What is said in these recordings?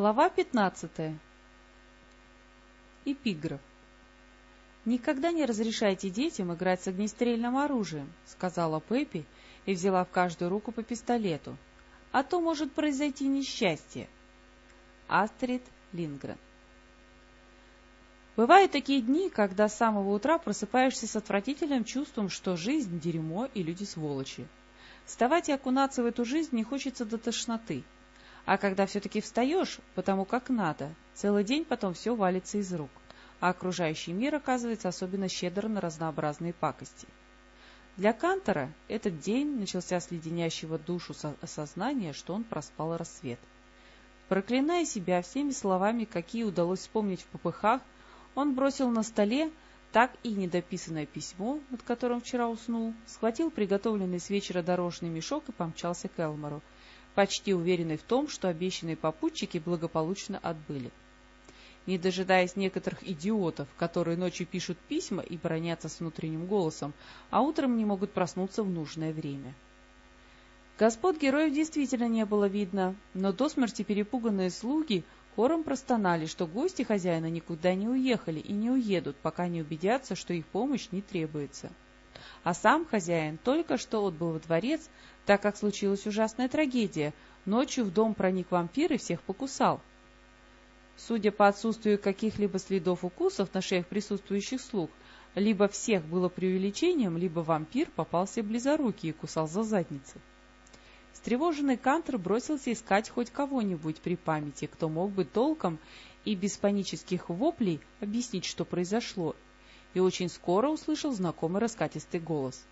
Глава 15. Эпиграф. «Никогда не разрешайте детям играть с огнестрельным оружием», — сказала Пеппи и взяла в каждую руку по пистолету. «А то может произойти несчастье». Астрид Лингрен. Бывают такие дни, когда с самого утра просыпаешься с отвратительным чувством, что жизнь — дерьмо и люди сволочи. Вставать и окунаться в эту жизнь не хочется до тошноты — а когда все-таки встаешь, потому как надо, целый день потом все валится из рук, а окружающий мир оказывается особенно щедр на разнообразные пакости. Для Кантора этот день начался с леденящего душу осознания, что он проспал рассвет. Проклиная себя всеми словами, какие удалось вспомнить в попыхах, он бросил на столе так и недописанное письмо, над которым вчера уснул, схватил приготовленный с вечера дорожный мешок и помчался к Элмору, почти уверенный в том, что обещанные попутчики благополучно отбыли. Не дожидаясь некоторых идиотов, которые ночью пишут письма и бронятся с внутренним голосом, а утром не могут проснуться в нужное время. Господ героев действительно не было видно, но до смерти перепуганные слуги хором простонали, что гости хозяина никуда не уехали и не уедут, пока не убедятся, что их помощь не требуется. А сам хозяин только что отбыл во дворец, так как случилась ужасная трагедия. Ночью в дом проник вампир и всех покусал. Судя по отсутствию каких-либо следов укусов на шеях присутствующих слуг, либо всех было преувеличением, либо вампир попался близорукий и кусал за задницу. Встревоженный Кантер бросился искать хоть кого-нибудь при памяти, кто мог бы толком и без панических воплей объяснить, что произошло, и очень скоро услышал знакомый раскатистый голос.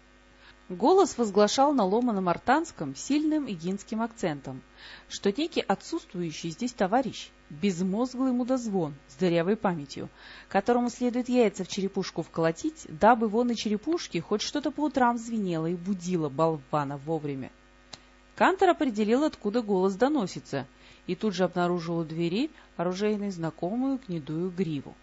Голос возглашал на ломаном артанском сильным игинским акцентом, что некий отсутствующий здесь товарищ, безмозглый мудозвон с дырявой памятью, которому следует яйца в черепушку вколотить, дабы вон и черепушки хоть что-то по утрам звенело и будило болвана вовремя. Кантор определил, откуда голос доносится, и тут же обнаружил у двери оружейной знакомую гнедую гриву.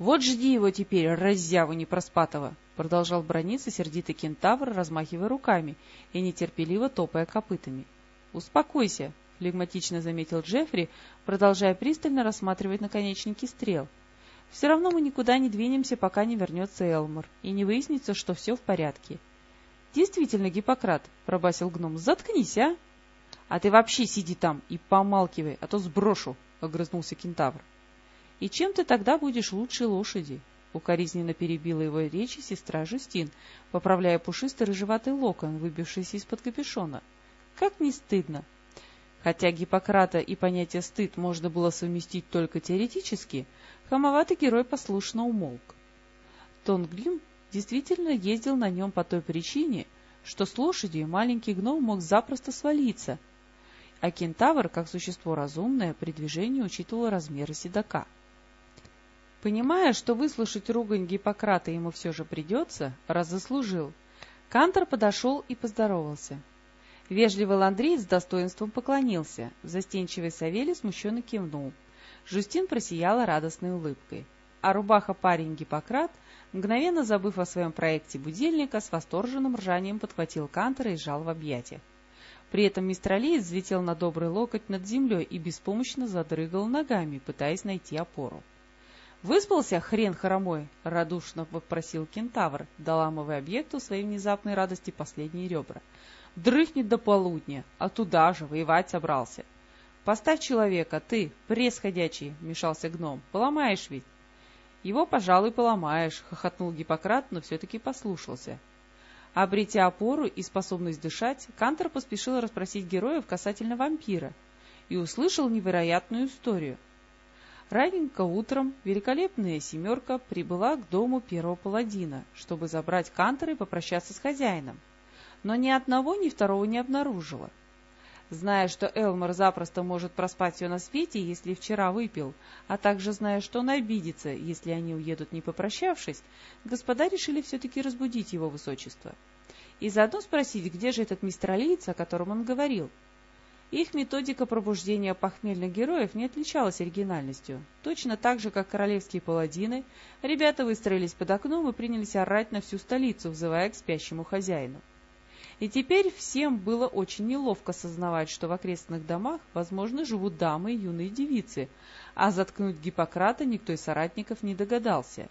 «Вот жди его теперь, раззяву непроспатого!» — продолжал брониться сердитый кентавр, размахивая руками и нетерпеливо топая копытами. «Успокойся!» — флегматично заметил Джеффри, продолжая пристально рассматривать наконечники стрел. «Все равно мы никуда не двинемся, пока не вернется Элмор, и не выяснится, что все в порядке». «Действительно, Гиппократ!» — пробасил гном. «Заткнись, а!» «А ты вообще сиди там и помалкивай, а то сброшу!» — огрызнулся кентавр. И чем ты тогда будешь лучше лошади? Укоризненно перебила его речи сестра Жустин, поправляя пушистый рыжеватый локон, выбившийся из-под капюшона. Как не стыдно! Хотя Гиппократа и понятие «стыд» можно было совместить только теоретически, хамоватый герой послушно умолк. Тонглим действительно ездил на нем по той причине, что с лошади маленький гном мог запросто свалиться, а кентавр, как существо разумное, при движении учитывал размеры седока. Понимая, что выслушать ругань Гиппократа ему все же придется, раз заслужил, Кантор подошел и поздоровался. Вежливый Ландрей с достоинством поклонился, застенчивый Савелий смущенно кивнул. Жустин просияла радостной улыбкой. А рубаха-парень Гиппократ, мгновенно забыв о своем проекте будильника, с восторженным ржанием подхватил Кантора и сжал в объятиях. При этом мистер Алиец взлетел на добрый локоть над землей и беспомощно задрыгал ногами, пытаясь найти опору. «Выспался, хрен хромой?» — радушно попросил кентавр, доламывая объекту своей внезапной радости последние ребра. «Дрыхнет до полудня, а туда же воевать собрался». «Поставь человека, ты, пресс ходячий!» — вмешался гном. «Поломаешь ведь?» «Его, пожалуй, поломаешь», — хохотнул Гиппократ, но все-таки послушался. Обретя опору и способность дышать, Кантор поспешил расспросить героев касательно вампира и услышал невероятную историю — Раненько утром великолепная «семерка» прибыла к дому первого паладина, чтобы забрать кантор и попрощаться с хозяином. Но ни одного, ни второго не обнаружила. Зная, что Элмор запросто может проспать все на свете, если вчера выпил, а также зная, что он обидится, если они уедут не попрощавшись, господа решили все-таки разбудить его высочество. И заодно спросить, где же этот мистер Алиец, о котором он говорил, их методика пробуждения похмельных героев не отличалась оригинальностью. Точно так же, как королевские паладины, ребята выстроились под окном и принялись орать на всю столицу, взывая к спящему хозяину. И теперь всем было очень неловко сознавать, что в окрестных домах, возможно, живут дамы и юные девицы, а заткнуть Гиппократа никто из соратников не догадался.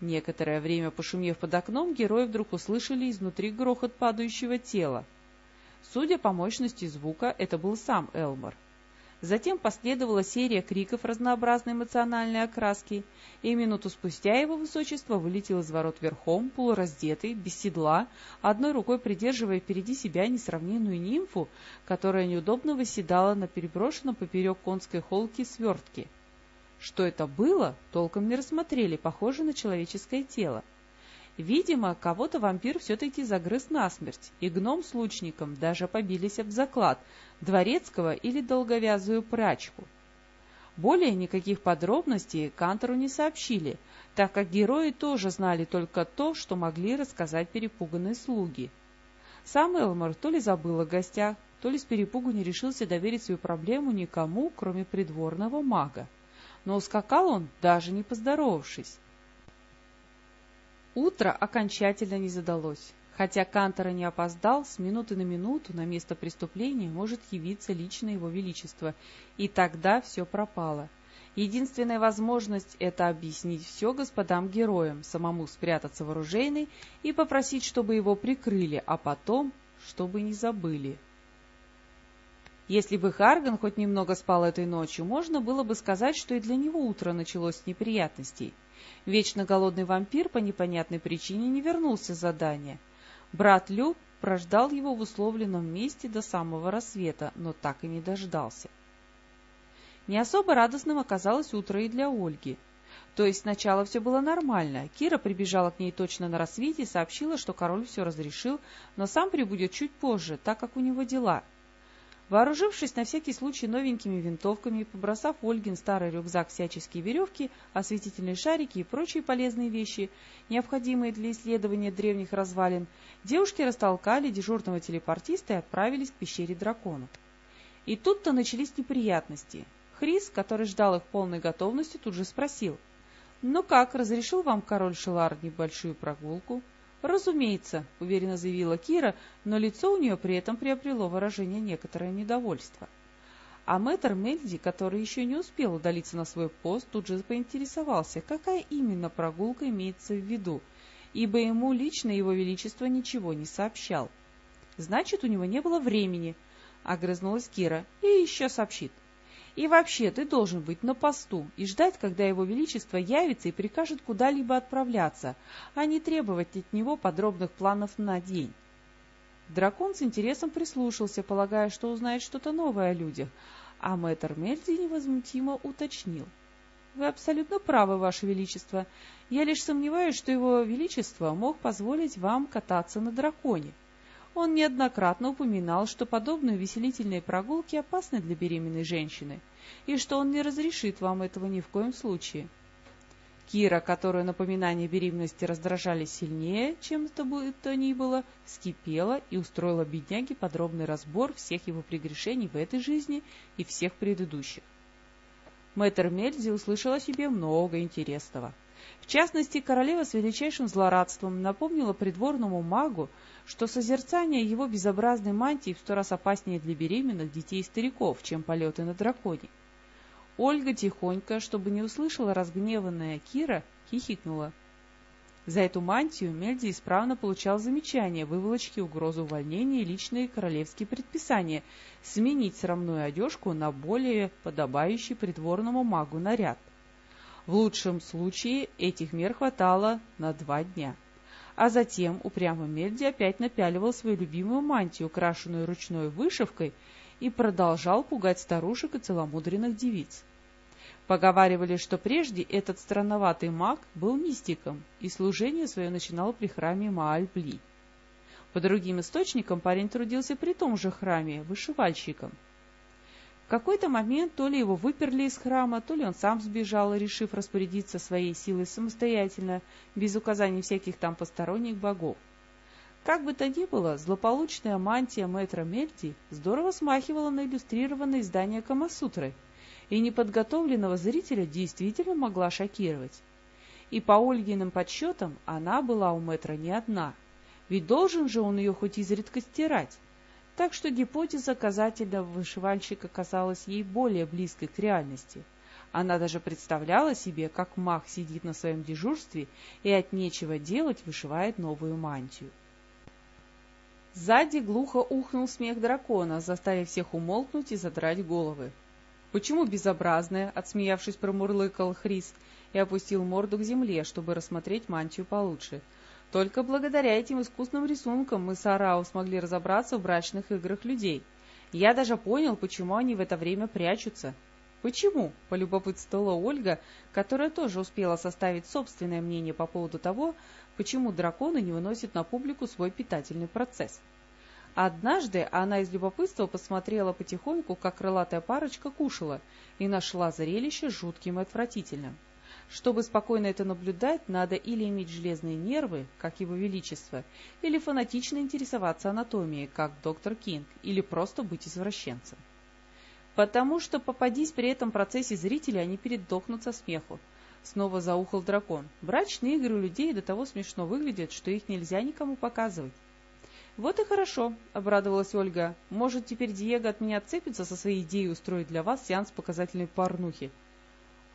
Некоторое время пошумев под окном, герои вдруг услышали изнутри грохот падающего тела. Судя по мощности звука, это был сам Элмор. Затем последовала серия криков разнообразной эмоциональной окраски, и минуту спустя его высочество вылетел из ворот верхом, полураздетый, без седла, одной рукой придерживая впереди себя несравненную нимфу, которая неудобно восседала на переброшенном поперек конской холки свертке. Что это было, толком не рассмотрели, похоже на человеческое тело. Видимо, кого-то вампир все-таки загрыз насмерть, и гном с лучником даже побились об заклад, дворецкого или долговязую прачку. Более никаких подробностей Кантору не сообщили, так как герои тоже знали только то, что могли рассказать перепуганные слуги. Сам Элмор то ли забыл о гостях, то ли с перепугу не решился доверить свою проблему никому, кроме придворного мага. Но ускакал он, даже не поздоровавшись. Утро окончательно не задалось. Хотя Кантора не опоздал, с минуты на минуту на место преступления может явиться лично его величество, и тогда все пропало. Единственная возможность — это объяснить все господам-героям, самому спрятаться в оружейной и попросить, чтобы его прикрыли, а потом, чтобы не забыли. Если бы Харган хоть немного спал этой ночью, можно было бы сказать, что и для него утро началось с неприятностей. Вечно голодный вампир по непонятной причине не вернулся с задания. Брат Люб прождал его в условленном месте до самого рассвета, но так и не дождался. Не особо радостным оказалось утро и для Ольги. То есть сначала все было нормально. Кира прибежала к ней точно на рассвете и сообщила, что король все разрешил, но сам прибудет чуть позже, так как у него дела — Вооружившись на всякий случай новенькими винтовками и побросав Ольгин старый рюкзак всяческие веревки, осветительные шарики и прочие полезные вещи, необходимые для исследования древних развалин, девушки растолкали дежурного телепортиста и отправились к пещере драконов. И тут-то начались неприятности. Хрис, который ждал их полной готовности, тут же спросил, «Ну как, разрешил вам король Шелар небольшую прогулку?» «Разумеется», — уверенно заявила Кира, но лицо у нее при этом приобрело выражение некоторое недовольство. А мэтр Мельди, который еще не успел удалиться на свой пост, тут же поинтересовался, какая именно прогулка имеется в виду, ибо ему лично его величество ничего не сообщал. «Значит, у него не было времени», — огрызнулась Кира, — «и еще сообщит». И вообще, ты должен быть на посту и ждать, когда его величество явится и прикажет куда-либо отправляться, а не требовать от него подробных планов на день. Дракон с интересом прислушался, полагая, что узнает что-то новое о людях, а мэтр Мельди невозмутимо уточнил. — Вы абсолютно правы, Ваше Величество. Я лишь сомневаюсь, что Его Величество мог позволить вам кататься на драконе. — он неоднократно упоминал, что подобные веселительные прогулки опасны для беременной женщины, и что он не разрешит вам этого ни в коем случае. Кира, которую напоминания беременности раздражали сильнее, чем это бы то ни было, вскипела и устроила бедняге подробный разбор всех его прегрешений в этой жизни и всех предыдущих. Мэтр Мельзи услышал о себе много интересного. В частности, королева с величайшим злорадством напомнила придворному магу, что созерцание его безобразной мантии в сто раз опаснее для беременных детей и стариков, чем полеты на драконе. Ольга тихонько, чтобы не услышала разгневанная Кира, хихикнула. За эту мантию Мельди исправно получал замечания, выволочки, угрозу увольнения и личные королевские предписания сменить срамную одежку на более подобающий придворному магу наряд. В лучшем случае этих мер хватало на два дня. А затем упрямый Мельди опять напяливал свою любимую мантию, украшенную ручной вышивкой, и продолжал пугать старушек и целомудренных девиц. Поговаривали, что прежде этот странноватый маг был мистиком, и служение свое начинал при храме Мааль-Бли. По другим источникам парень трудился при том же храме, вышивальщиком. В какой-то момент то ли его выперли из храма, то ли он сам сбежал, решив распорядиться своей силой самостоятельно, без указаний всяких там посторонних богов. Как бы то ни было, злополучная мантия мэтра Мельти здорово смахивала на иллюстрированное издание Камасутры, и неподготовленного зрителя действительно могла шокировать. И по Ольгиным подсчетам она была у мэтра не одна. ведь должен же он ее хоть изредка стирать. Так что гипотеза казательного вышивальщика казалась ей более близкой к реальности. Она даже представляла себе, как маг сидит на своем дежурстве и от нечего делать вышивает новую мантию. Сзади глухо ухнул смех дракона, заставив всех умолкнуть и задрать головы. «Почему безобразная?» — отсмеявшись, промурлыкал Хрис и опустил морду к земле, чтобы рассмотреть мантию получше. «Только благодаря этим искусным рисункам мы с Арау смогли разобраться в брачных играх людей. Я даже понял, почему они в это время прячутся». «Почему?» — полюбопытствовала Ольга, которая тоже успела составить собственное мнение по поводу того, почему драконы не выносят на публику свой питательный процесс. Однажды она из любопытства посмотрела потихоньку, как крылатая парочка кушала, и нашла зрелище жутким и отвратительным. Чтобы спокойно это наблюдать, надо или иметь железные нервы, как его величество, или фанатично интересоваться анатомией, как доктор Кинг, или просто быть извращенцем. Потому что, попадись при этом процессе зрители, они передохнут со смеху. Снова заухал дракон. Брачные игры у людей до того смешно выглядят, что их нельзя никому показывать. «Вот и хорошо», — обрадовалась Ольга. «Может, теперь Диего от меня отцепится со своей идеей устроить для вас сеанс показательной порнухи?»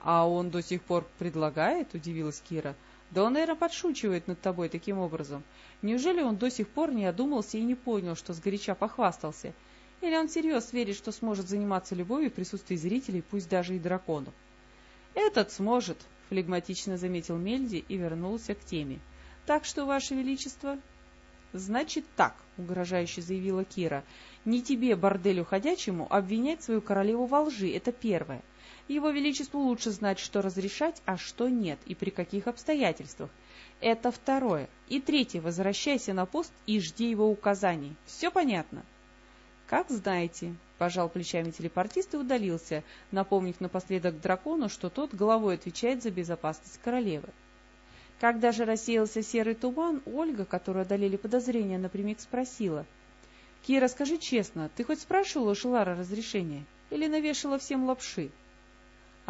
«А он до сих пор предлагает?» — удивилась Кира. «Да он, наверное, подшучивает над тобой таким образом. Неужели он до сих пор не одумался и не понял, что сгоряча похвастался? Или он всерьез верит, что сможет заниматься любовью в присутствии зрителей, пусть даже и драконов?» «Этот сможет», — флегматично заметил Мельди и вернулся к теме. «Так что, Ваше Величество...» «Значит так», — угрожающе заявила Кира, — «не тебе, борделю ходячему, обвинять свою королеву во лжи, это первое. Его Величеству лучше знать, что разрешать, а что нет, и при каких обстоятельствах. Это второе. И третье, возвращайся на пост и жди его указаний. Все понятно?» «Как знаете», — пожал плечами телепортист и удалился, напомнив напоследок дракону, что тот головой отвечает за безопасность королевы. Когда же рассеялся серый туман, Ольга, которую одолели подозрения, напрямик спросила. — Кира, скажи честно, ты хоть спрашивала у Шелара разрешения? Или навешала всем лапши? —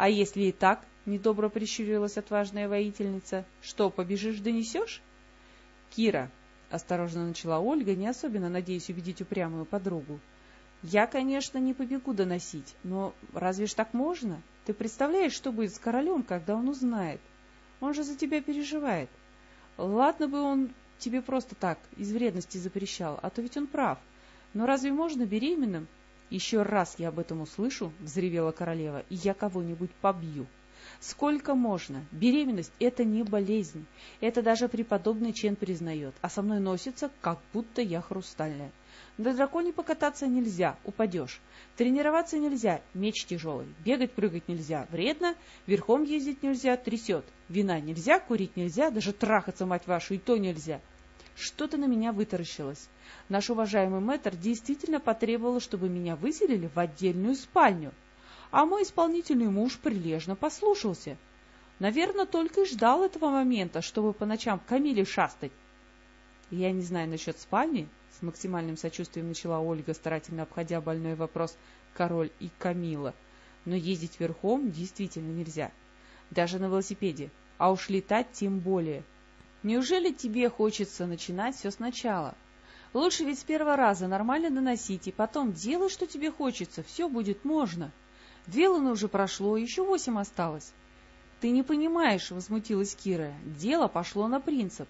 А если и так? — недобро прищурилась отважная воительница. — Что, побежишь, донесешь? — Кира, — осторожно начала Ольга, не особенно надеясь убедить упрямую подругу. «Я, конечно, не побегу доносить, но разве ж так можно? Ты представляешь, что будет с королем, когда он узнает? Он же за тебя переживает. Ладно бы он тебе просто так, из вредности запрещал, а то ведь он прав. Но разве можно беременным? Еще раз я об этом услышу, — взревела королева, — и я кого-нибудь побью». Сколько можно? Беременность – это не болезнь. Это даже преподобный Чен признает, а со мной носится, как будто я хрустальная. На драконе покататься нельзя, упадешь. Тренироваться нельзя, меч тяжелый. Бегать, прыгать нельзя, вредно. Верхом ездить нельзя, трясет. Вина нельзя, курить нельзя, даже трахаться, мать вашу, и то нельзя. Что-то на меня вытаращилось. Наш уважаемый мэтр действительно потребовал, чтобы меня выселили в отдельную спальню а мой исполнительный муж прилежно послушался. Наверное, только и ждал этого момента, чтобы по ночам в Камиле шастать. Я не знаю насчет спальни, с максимальным сочувствием начала Ольга, старательно обходя больной вопрос «Король и Камила», но ездить верхом действительно нельзя. Даже на велосипеде, а уж летать тем более. Неужели тебе хочется начинать все сначала? Лучше ведь с первого раза нормально доносить, и потом делай, что тебе хочется, все будет можно. Две луны уже прошло, еще восемь осталось. — Ты не понимаешь, — возмутилась Кира, — дело пошло на принцип.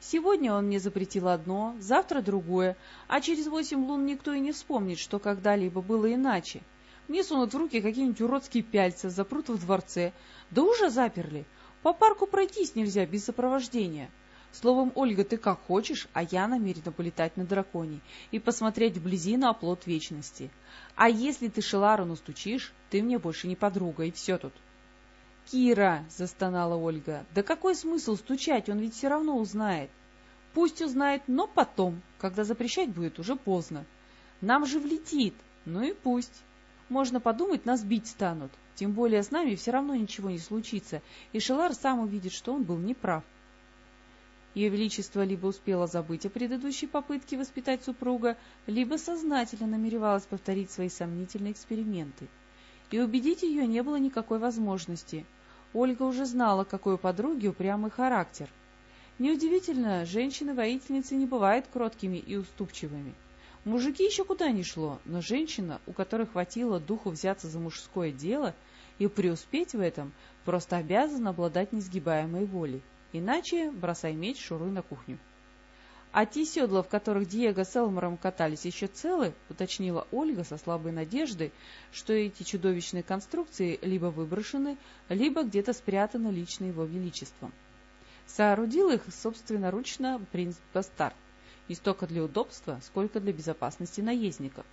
Сегодня он мне запретил одно, завтра другое, а через восемь лун никто и не вспомнит, что когда-либо было иначе. Мне сунут в руки какие-нибудь уродские пяльца, запрут в дворце. Да уже заперли. По парку пройтись нельзя без сопровождения. Словом, Ольга, ты как хочешь, а я намерена полетать на драконе и посмотреть вблизи на оплот вечности. А если ты Шелару настучишь, ты мне больше не подруга, и все тут. — Кира! — застонала Ольга. — Да какой смысл стучать, он ведь все равно узнает. Пусть узнает, но потом, когда запрещать будет уже поздно. Нам же влетит, ну и пусть. Можно подумать, нас бить станут. Тем более с нами все равно ничего не случится, и Шелар сам увидит, что он был неправ. Ее Величество либо успела забыть о предыдущей попытке воспитать супруга, либо сознательно намеревалась повторить свои сомнительные эксперименты. И убедить ее не было никакой возможности. Ольга уже знала, какой у подруги упрямый характер. Неудивительно, женщины-воительницы не бывают кроткими и уступчивыми. Мужики еще куда ни шло, но женщина, у которой хватило духу взяться за мужское дело и преуспеть в этом, просто обязана обладать несгибаемой волей. Иначе бросай меч, шуруй на кухню. «А те седла, в которых Диего с Элмором катались, еще целы?» — уточнила Ольга со слабой надеждой, что эти чудовищные конструкции либо выброшены, либо где-то спрятаны лично его величеством. Соорудил их собственноручно принц Бастард, не столько для удобства, сколько для безопасности наездников.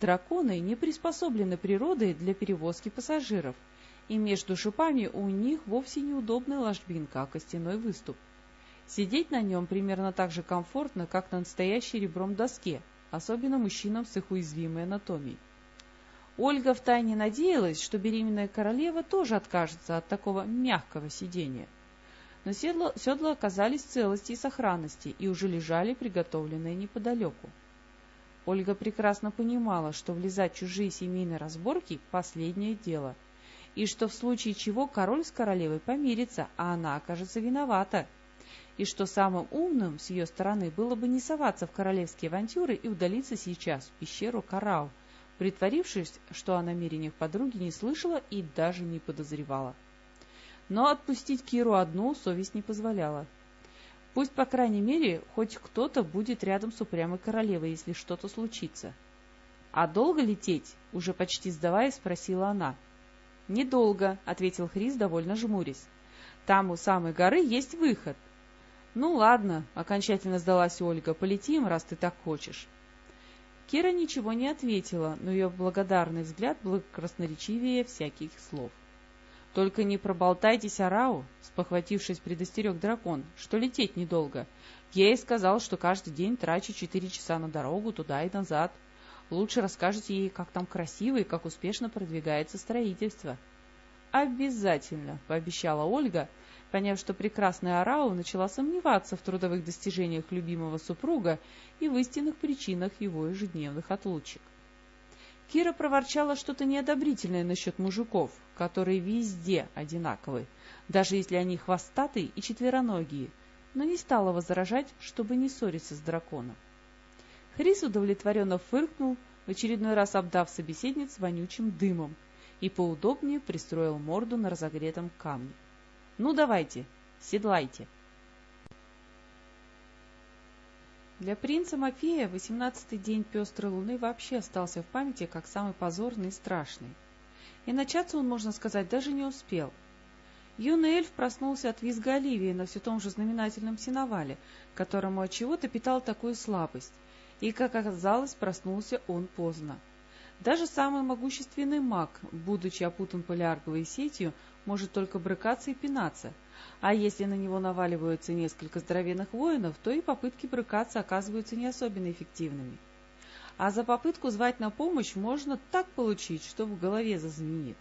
Драконы не приспособлены природой для перевозки пассажиров, и между шипами у них вовсе неудобная ложбинка, а костяной выступ — Сидеть на нем примерно так же комфортно, как на настоящей ребром доске, особенно мужчинам с их уязвимой анатомией. Ольга втайне надеялась, что беременная королева тоже откажется от такого мягкого сидения. Но седла, седла оказались в целости и сохранности и уже лежали приготовленные неподалеку. Ольга прекрасно понимала, что влезать в чужие семейные разборки – последнее дело, и что в случае чего король с королевой помирится, а она окажется виновата – и что самым умным с ее стороны было бы не соваться в королевские авантюры и удалиться сейчас в пещеру Карау, притворившись, что о намерениях подруги не слышала и даже не подозревала. Но отпустить Киру одну совесть не позволяла. Пусть, по крайней мере, хоть кто-то будет рядом с упрямой королевой, если что-то случится. — А долго лететь? — уже почти сдаваясь, спросила она. — Недолго, — ответил Хрис, довольно жмурясь. — Там у самой горы есть выход. «Ну ладно», — окончательно сдалась Ольга, — «полетим, раз ты так хочешь». Кира ничего не ответила, но ее благодарный взгляд был красноречивее всяких слов. «Только не проболтайтесь Арау», — спохватившись, предостерег дракон, — «что лететь недолго. Я ей сказал, что каждый день трачу четыре часа на дорогу туда и назад. Лучше расскажете ей, как там красиво и как успешно продвигается строительство». «Обязательно», — пообещала Ольга, — поняв, что прекрасная Арау начала сомневаться в трудовых достижениях любимого супруга и в истинных причинах его ежедневных отлучек. Кира проворчала что-то неодобрительное насчет мужиков, которые везде одинаковы, даже если они хвостатые и четвероногие, но не стала возражать, чтобы не ссориться с драконом. Хрис удовлетворенно фыркнул, в очередной раз обдав собеседниц вонючим дымом, и поудобнее пристроил морду на разогретом камне. Ну, давайте, седлайте. Для принца Мафея восемнадцатый день пестрой луны вообще остался в памяти как самый позорный и страшный. И начаться он, можно сказать, даже не успел. Юный эльф проснулся от визга Оливии на все том же знаменательном сеновале, которому от чего-то питал такую слабость, и, как оказалось, проснулся он поздно. Даже самый могущественный маг, будучи опутан полярговой сетью, может только брыкаться и пинаться, а если на него наваливаются несколько здоровенных воинов, то и попытки брыкаться оказываются не особенно эффективными. А за попытку звать на помощь можно так получить, что в голове зазвенит.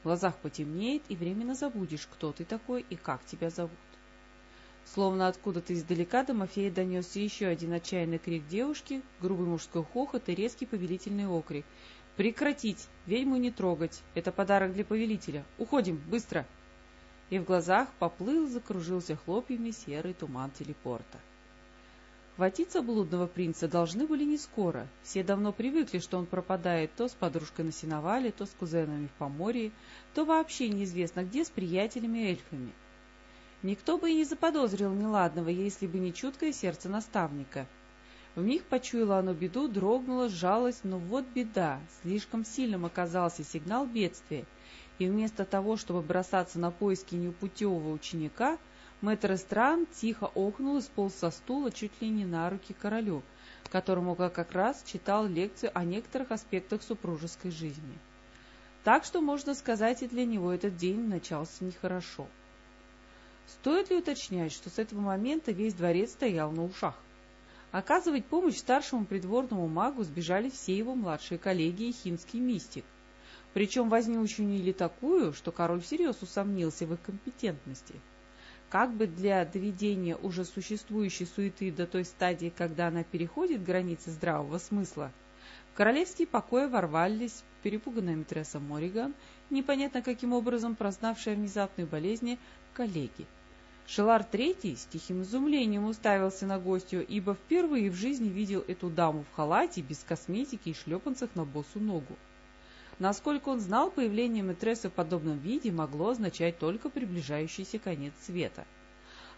В глазах потемнеет, и временно забудешь, кто ты такой и как тебя зовут. Словно откуда-то издалека до Мафея донесся еще один отчаянный крик девушки, грубый мужской хохот и резкий повелительный окрик, «Прекратить! Ведьму не трогать! Это подарок для повелителя! Уходим! Быстро!» И в глазах поплыл, закружился хлопьями серый туман телепорта. Хватиться блудного принца должны были не скоро. Все давно привыкли, что он пропадает то с подружкой на сеновале, то с кузенами в Поморье, то вообще неизвестно где с приятелями-эльфами. Никто бы и не заподозрил неладного, если бы не чуткое сердце наставника — Вмиг почуяло оно беду, дрогнуло, сжалось, но вот беда. Слишком сильным оказался сигнал бедствия, и вместо того, чтобы бросаться на поиски непутевого ученика, мэтр Эстран тихо охнул и сполз со стула чуть ли не на руки королю, которому как раз читал лекцию о некоторых аспектах супружеской жизни. Так что, можно сказать, и для него этот день начался нехорошо. Стоит ли уточнять, что с этого момента весь дворец стоял на ушах? Оказывать помощь старшему придворному магу сбежали все его младшие коллеги и хинский мистик. Причем возню учинили такую, что король всерьез усомнился в их компетентности. Как бы для доведения уже существующей суеты до той стадии, когда она переходит границы здравого смысла, в королевские покои ворвались перепуганная митресса Мориган, непонятно каким образом прознавшая внезапные болезни, коллеги. Шелар Третий с тихим изумлением уставился на гостью, ибо впервые в жизни видел эту даму в халате, без косметики и шлепанцах на босу ногу. Насколько он знал, появление Мэтрессы в подобном виде могло означать только приближающийся конец света.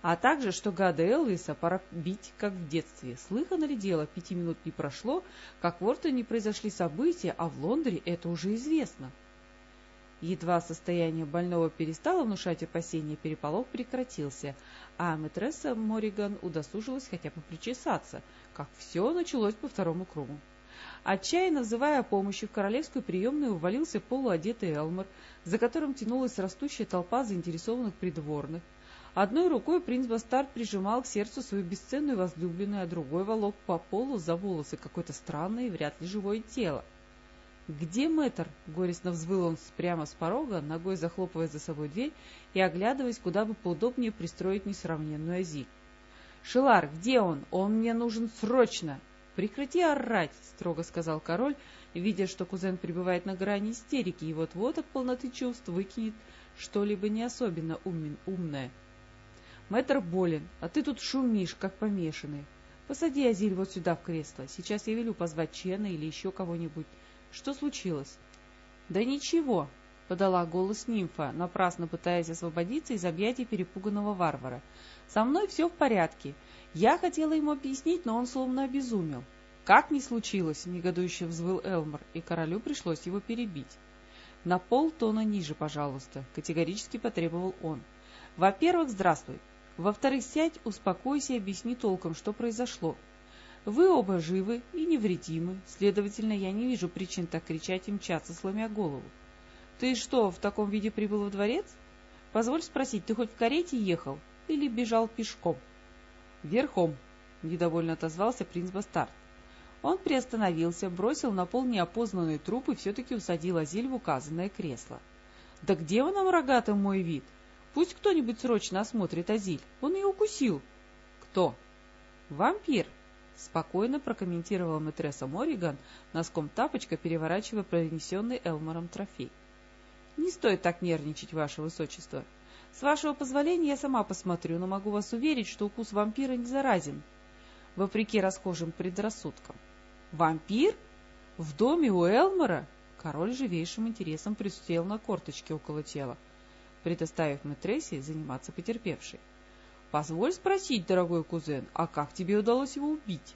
А также, что гада Элвиса пора бить, как в детстве. Слыхано ли дело, пяти минут не прошло, как в Ортоне произошли события, а в Лондоне это уже известно. Едва состояние больного перестало внушать опасения, переполох прекратился, а мэтресса Мориган удосужилась хотя бы причесаться, как все началось по второму кругу. Отчаянно взывая о помощи, в королевскую приемную увалился полуодетый Элмор, за которым тянулась растущая толпа заинтересованных придворных. Одной рукой принц Бастард прижимал к сердцу свою бесценную возлюбленную, а другой волок по полу за волосы какое-то странное и вряд ли живое тело. «Где мэтр?» — горестно взвыл он прямо с порога, ногой захлопывая за собой дверь и оглядываясь, куда бы поудобнее пристроить несравненную Азиль. «Шелар, где он? Он мне нужен срочно!» «Прекрати орать!» — строго сказал король, видя, что кузен пребывает на грани истерики и вот-вот от полноты чувств выкинет что-либо не особенно умен, умное. «Мэтр болен, а ты тут шумишь, как помешанный. Посади Азиль вот сюда в кресло. Сейчас я велю позвать Чена или еще кого-нибудь. Что случилось?» «Да ничего», — подала голос нимфа, напрасно пытаясь освободиться из объятий перепуганного варвара. «Со мной все в порядке. Я хотела ему объяснить, но он словно обезумел. «Как не случилось?» — негодующе взвыл Элмор, и королю пришлось его перебить. «На пол тона ниже, пожалуйста», — категорически потребовал он. «Во-первых, здравствуй. Во-вторых, сядь, успокойся и объясни толком, что произошло. Вы оба живы и невредимы, следовательно, я не вижу причин так кричать и мчаться, сломя голову. Ты что, в таком виде прибыл во дворец? Позволь спросить, ты хоть в карете ехал или бежал пешком?» «Верхом», — недовольно отозвался принц Бастард. Он приостановился, бросил на пол неопознанный труп и все-таки усадил Азиль в указанное кресло. «Да где вы нам, рогатым, мой вид? Пусть кто-нибудь срочно осмотрит Азиль. Он ее укусил». «Кто?» «Вампир», — спокойно прокомментировала мэтресса Мориган, носком тапочка переворачивая пронесенный Элмором трофей. «Не стоит так нервничать, ваше высочество. С вашего позволения я сама посмотрю, но могу вас уверить, что укус вампира не заразен, вопреки расхожим предрассудкам. Вампир? В доме у Элмора? Король живейшим интересом присутствовал на корточке около тела, предоставив Мэтрессе заниматься потерпевшей. «Позволь спросить, дорогой кузен, а как тебе удалось его убить?»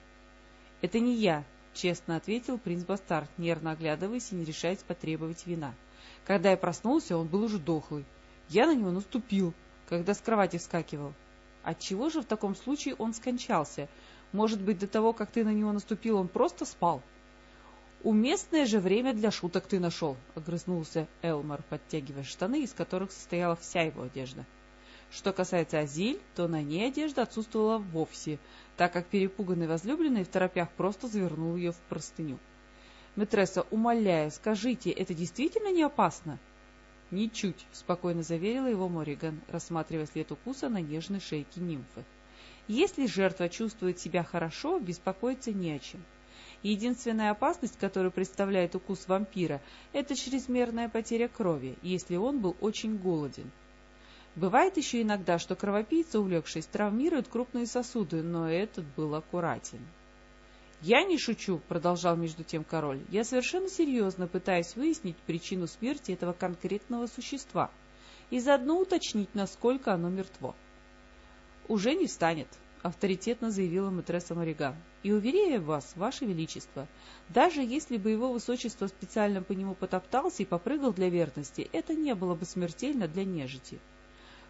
«Это не я», — честно ответил принц Бастард, нервно оглядываясь и не решаясь потребовать вина. «Когда я проснулся, он был уже дохлый. Я на него наступил, когда с кровати вскакивал. Отчего же в таком случае он скончался? Может быть, до того, как ты на него наступил, он просто спал? «Уместное же время для шуток ты нашел», — огрызнулся Элмар, подтягивая штаны, из которых состояла вся его одежда. Что касается Азиль, то на ней одежда отсутствовала вовсе, так как перепуганный возлюбленный в торопях просто завернул ее в простыню. «Мэтресса, умоляю, скажите, это действительно не опасно?» «Ничуть», — спокойно заверила его Мориган, рассматривая след укуса на нежной шейке нимфы. «Если жертва чувствует себя хорошо, беспокоиться не о чем. Единственная опасность, которую представляет укус вампира, это чрезмерная потеря крови, если он был очень голоден. Бывает еще иногда, что кровопийца, увлекшись, травмирует крупные сосуды, но этот был аккуратен. «Я не шучу», — продолжал между тем король. «Я совершенно серьезно пытаюсь выяснить причину смерти этого конкретного существа и заодно уточнить, насколько оно мертво». «Уже не встанет», — авторитетно заявила матресса Мориган. «И уверяю вас, ваше величество, даже если бы его высочество специально по нему потоптался и попрыгал для верности, это не было бы смертельно для нежити».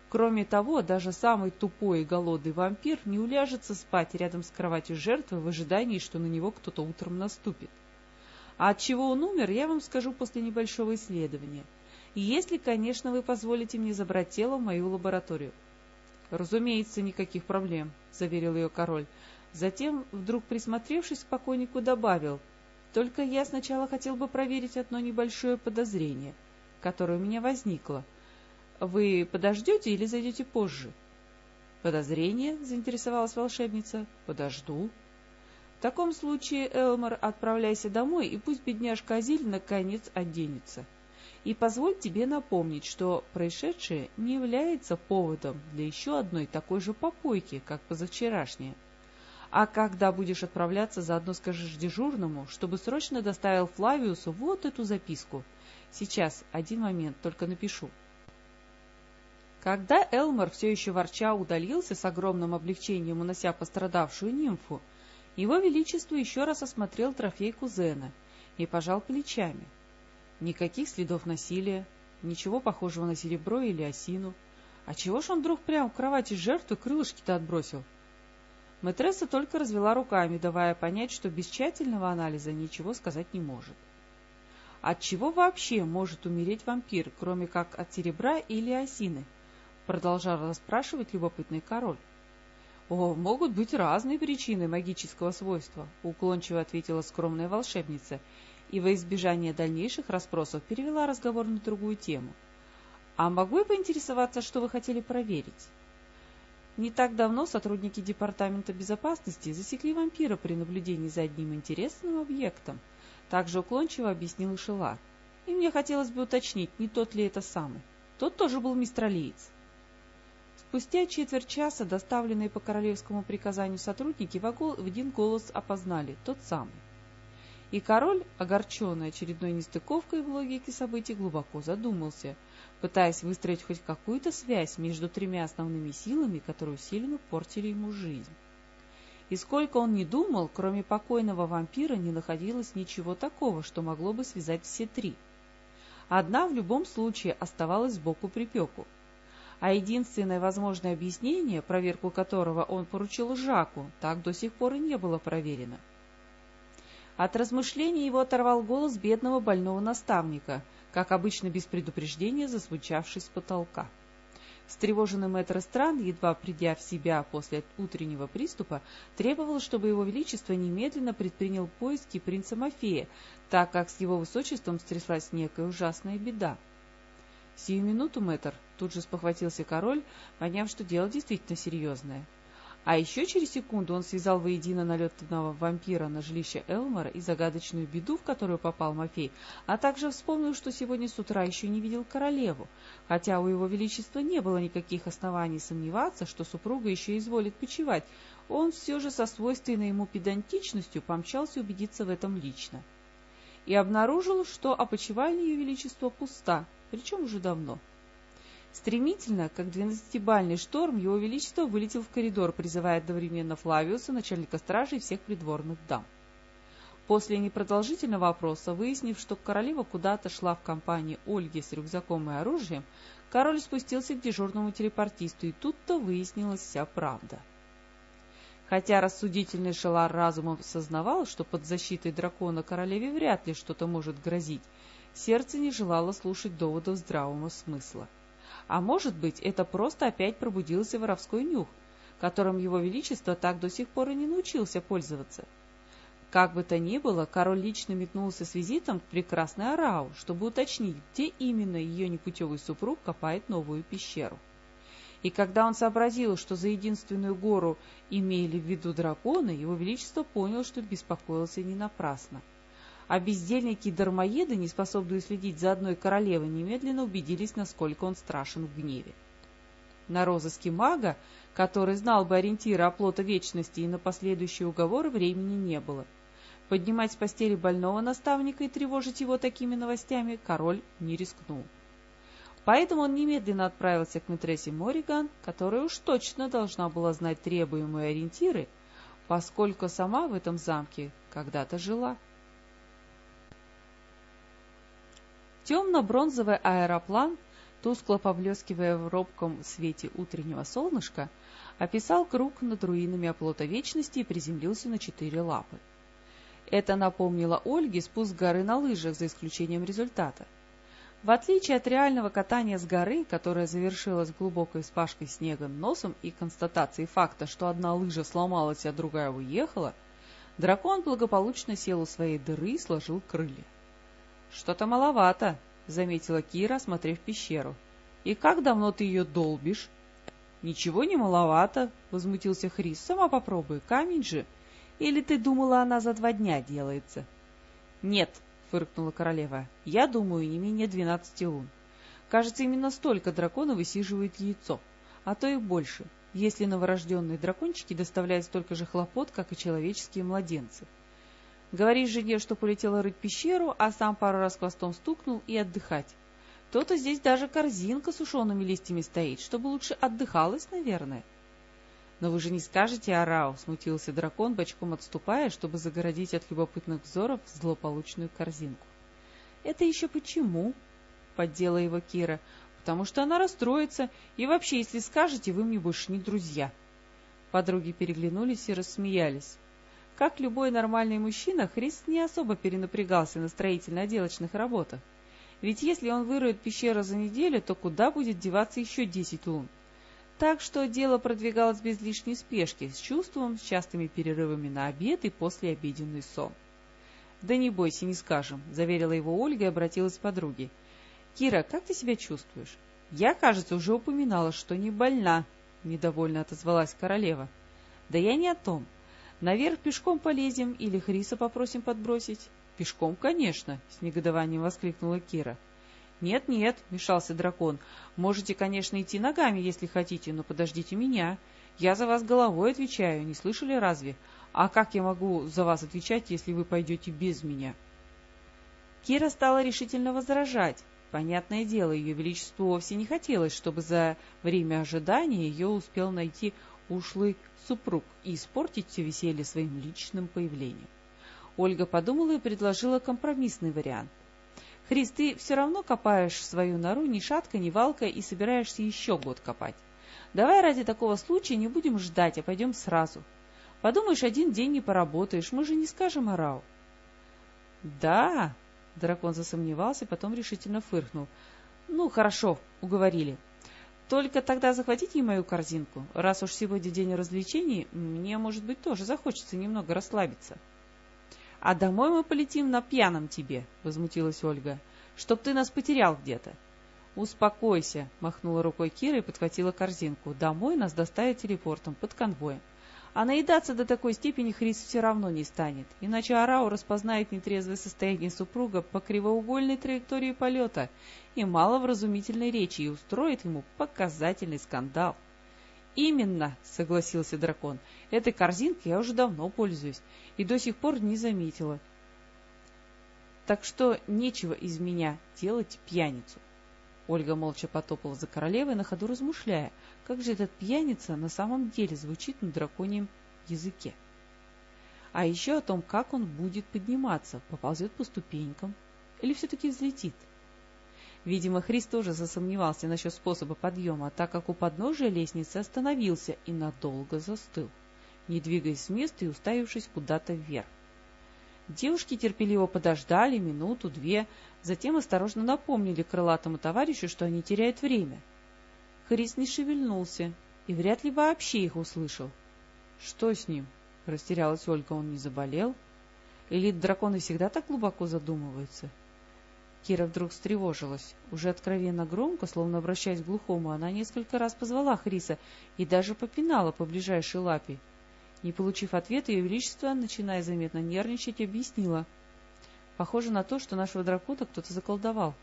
Кроме того, даже самый тупой и голодный вампир не уляжется спать рядом с кроватью жертвы в ожидании, что на него кто-то утром наступит. А от чего он умер, я вам скажу после небольшого исследования. Если, конечно, вы позволите мне забрать тело в мою лабораторию. «Разумеется, никаких проблем», — заверил ее король. Затем, вдруг присмотревшись к покойнику, добавил, «Только я сначала хотел бы проверить одно небольшое подозрение, которое у меня возникло». Вы подождете или зайдете позже? Подозрение, заинтересовалась волшебница. Подожду. В таком случае, Элмар, отправляйся домой, и пусть бедняжка Азиль наконец оденется. И позволь тебе напомнить, что происшедшее не является поводом для еще одной такой же попойки, как позавчерашняя. А когда будешь отправляться, заодно скажешь дежурному, чтобы срочно доставил Флавиусу вот эту записку. Сейчас, один момент, только напишу. Когда Элмор все еще ворча удалился с огромным облегчением, унося пострадавшую нимфу, его Величество еще раз осмотрел трофей кузена и пожал плечами. Никаких следов насилия, ничего похожего на серебро или осину. А чего ж он вдруг прямо в кровати жертвы крылышки-то отбросил? Мэтресса только развела руками, давая понять, что без тщательного анализа ничего сказать не может. От чего вообще может умереть вампир, кроме как от серебра или осины? Продолжал расспрашивать любопытный король. «О, могут быть разные причины магического свойства», — уклончиво ответила скромная волшебница, и во избежание дальнейших расспросов перевела разговор на другую тему. «А могу я поинтересоваться, что вы хотели проверить?» Не так давно сотрудники Департамента безопасности засекли вампира при наблюдении за одним интересным объектом. Также уклончиво объяснил Шелар. И мне хотелось бы уточнить, не тот ли это самый. Тот тоже был мистралиец. Спустя четверть часа доставленные по королевскому приказанию сотрудники в один голос опознали тот самый. И король, огорченный очередной нестыковкой в логике событий, глубоко задумался – пытаясь выстроить хоть какую-то связь между тремя основными силами, которые усиленно портили ему жизнь. И сколько он ни думал, кроме покойного вампира не находилось ничего такого, что могло бы связать все три. Одна в любом случае оставалась сбоку припеку. А единственное возможное объяснение, проверку которого он поручил Жаку, так до сих пор и не было проверено. От размышлений его оторвал голос бедного больного наставника – как обычно без предупреждения зазвучавший с потолка. Встревоженный мэтр Стран, едва придя в себя после утреннего приступа, требовал, чтобы его величество немедленно предпринял поиски принца Мафея, так как с его высочеством стряслась некая ужасная беда. «Сию минуту, мэтр», — тут же спохватился король, поняв, что дело действительно серьезное. А еще через секунду он связал воедино налетного вампира на жилище Элмора и загадочную беду, в которую попал Мафей, а также вспомнил, что сегодня с утра еще не видел королеву, хотя у его величества не было никаких оснований сомневаться, что супруга еще изволит почивать, он все же со свойственной ему педантичностью помчался убедиться в этом лично. И обнаружил, что опочивальня ее величества пуста, причем уже давно. Стремительно, как двенадцатибальный шторм, его величество вылетел в коридор, призывая одновременно Флавиуса, начальника стражи и всех придворных дам. После непродолжительного опроса, выяснив, что королева куда-то шла в компании Ольги с рюкзаком и оружием, король спустился к дежурному телепортисту, и тут-то выяснилась вся правда. Хотя рассудительный Шелар разумом сознавал, что под защитой дракона королеве вряд ли что-то может грозить, сердце не желало слушать доводов здравого смысла. А может быть, это просто опять пробудился воровской нюх, которым его величество так до сих пор и не научился пользоваться. Как бы то ни было, король лично метнулся с визитом к прекрасной Арау, чтобы уточнить, где именно ее непутевый супруг копает новую пещеру. И когда он сообразил, что за единственную гору имели в виду драконы, его величество понял, что беспокоился не напрасно а бездельники и дармоеды, не способные следить за одной королевой, немедленно убедились, насколько он страшен в гневе. На розыске мага, который знал бы ориентиры оплота вечности и на последующие уговоры, времени не было. Поднимать с постели больного наставника и тревожить его такими новостями король не рискнул. Поэтому он немедленно отправился к мэтрессе Мориган, которая уж точно должна была знать требуемые ориентиры, поскольку сама в этом замке когда-то жила. Темно-бронзовый аэроплан, тускло поблескивая в робком свете утреннего солнышка, описал круг над руинами оплота вечности и приземлился на четыре лапы. Это напомнило Ольге спуск горы на лыжах, за исключением результата. В отличие от реального катания с горы, которое завершилось глубокой спашкой снега носом и констатацией факта, что одна лыжа сломалась, а другая уехала, дракон благополучно сел у своей дыры и сложил крылья. «Что-то маловато», — заметила Кира, осмотрев пещеру. «И как давно ты ее долбишь?» «Ничего не маловато», — возмутился Хрис. «Сама попробуй, камень же. Или ты думала, она за два дня делается?» «Нет», —— фыркнула королева. — Я думаю, не менее двенадцати лун. Кажется, именно столько дракона высиживает яйцо, а то и больше, если новорожденные дракончики доставляют столько же хлопот, как и человеческие младенцы. Говоришь жене, что полетела рыть пещеру, а сам пару раз хвостом стукнул и отдыхать. То-то здесь даже корзинка с сушеными листьями стоит, чтобы лучше отдыхалось, наверное. — Но вы же не скажете, Арау, — смутился дракон, бочком отступая, чтобы загородить от любопытных взоров злополучную корзинку. — Это еще почему? — поддела его Кира. — Потому что она расстроится, и вообще, если скажете, вы мне больше не друзья. Подруги переглянулись и рассмеялись. Как любой нормальный мужчина, Христ не особо перенапрягался на строительно-отделочных работах. Ведь если он выроет пещеру за неделю, то куда будет деваться еще десять лун? Так что дело продвигалось без лишней спешки, с чувством, с частыми перерывами на обед и послеобеденный сон. «Да не бойся, не скажем», — заверила его Ольга и обратилась к подруге. «Кира, как ты себя чувствуешь?» «Я, кажется, уже упоминала, что не больна», — недовольно отозвалась королева. «Да я не о том. Наверх пешком полезем или Хриса попросим подбросить?» «Пешком, конечно!» — с негодованием воскликнула Кира. «Нет-нет», — мешался дракон, — «можете, конечно, идти ногами, если хотите, но подождите меня. Я за вас головой отвечаю, не слышали разве? А как я могу за вас отвечать, если вы пойдете без меня?» Кира стала решительно возражать. Понятное дело, ее величеству вовсе не хотелось, чтобы за время ожидания ее успел найти ушлый супруг и испортить все веселье своим личным появлением. Ольга подумала и предложила компромиссный вариант. «Хрис, ты все равно копаешь свою нору ни шатка, ни валка и собираешься еще год копать. Давай ради такого случая не будем ждать, а пойдем сразу. Подумаешь, один день не поработаешь, мы же не скажем Арау». «Да», — дракон засомневался, потом решительно фыркнул. «Ну, хорошо, уговорили. Только тогда захватите и мою корзинку. Раз уж сегодня день развлечений, мне, может быть, тоже захочется немного расслабиться». — А домой мы полетим на пьяном тебе, — возмутилась Ольга, — чтоб ты нас потерял где-то. — Успокойся, — махнула рукой Кира и подхватила корзинку. — Домой нас доставят телепортом, под конвоем. А наедаться до такой степени Хрис все равно не станет, иначе Арау распознает нетрезвое состояние супруга по кривоугольной траектории полета и маловразумительной речи и устроит ему показательный скандал. — Именно, — согласился дракон, — этой корзинкой я уже давно пользуюсь и до сих пор не заметила. Так что нечего из меня делать пьяницу. Ольга молча потопала за королевой, на ходу размышляя, как же этот пьяница на самом деле звучит на драконьем языке. А еще о том, как он будет подниматься, поползет по ступенькам или все-таки взлетит. Видимо, Хрис тоже засомневался насчет способа подъема, так как у подножия лестницы остановился и надолго застыл не двигаясь с места и уставившись куда-то вверх. Девушки терпеливо подождали минуту-две, затем осторожно напомнили крылатому товарищу, что они теряют время. Харис не шевельнулся и вряд ли вообще их услышал. — Что с ним? — растерялась Ольга. — Он не заболел? Элит драконы всегда так глубоко задумываются? Кира вдруг встревожилась. Уже откровенно громко, словно обращаясь к глухому, она несколько раз позвала Хриса и даже попинала по ближайшей лапе. Не получив ответа, Ее Величество, начиная заметно нервничать, объяснила. Похоже на то, что нашего дракона кто-то заколдовал.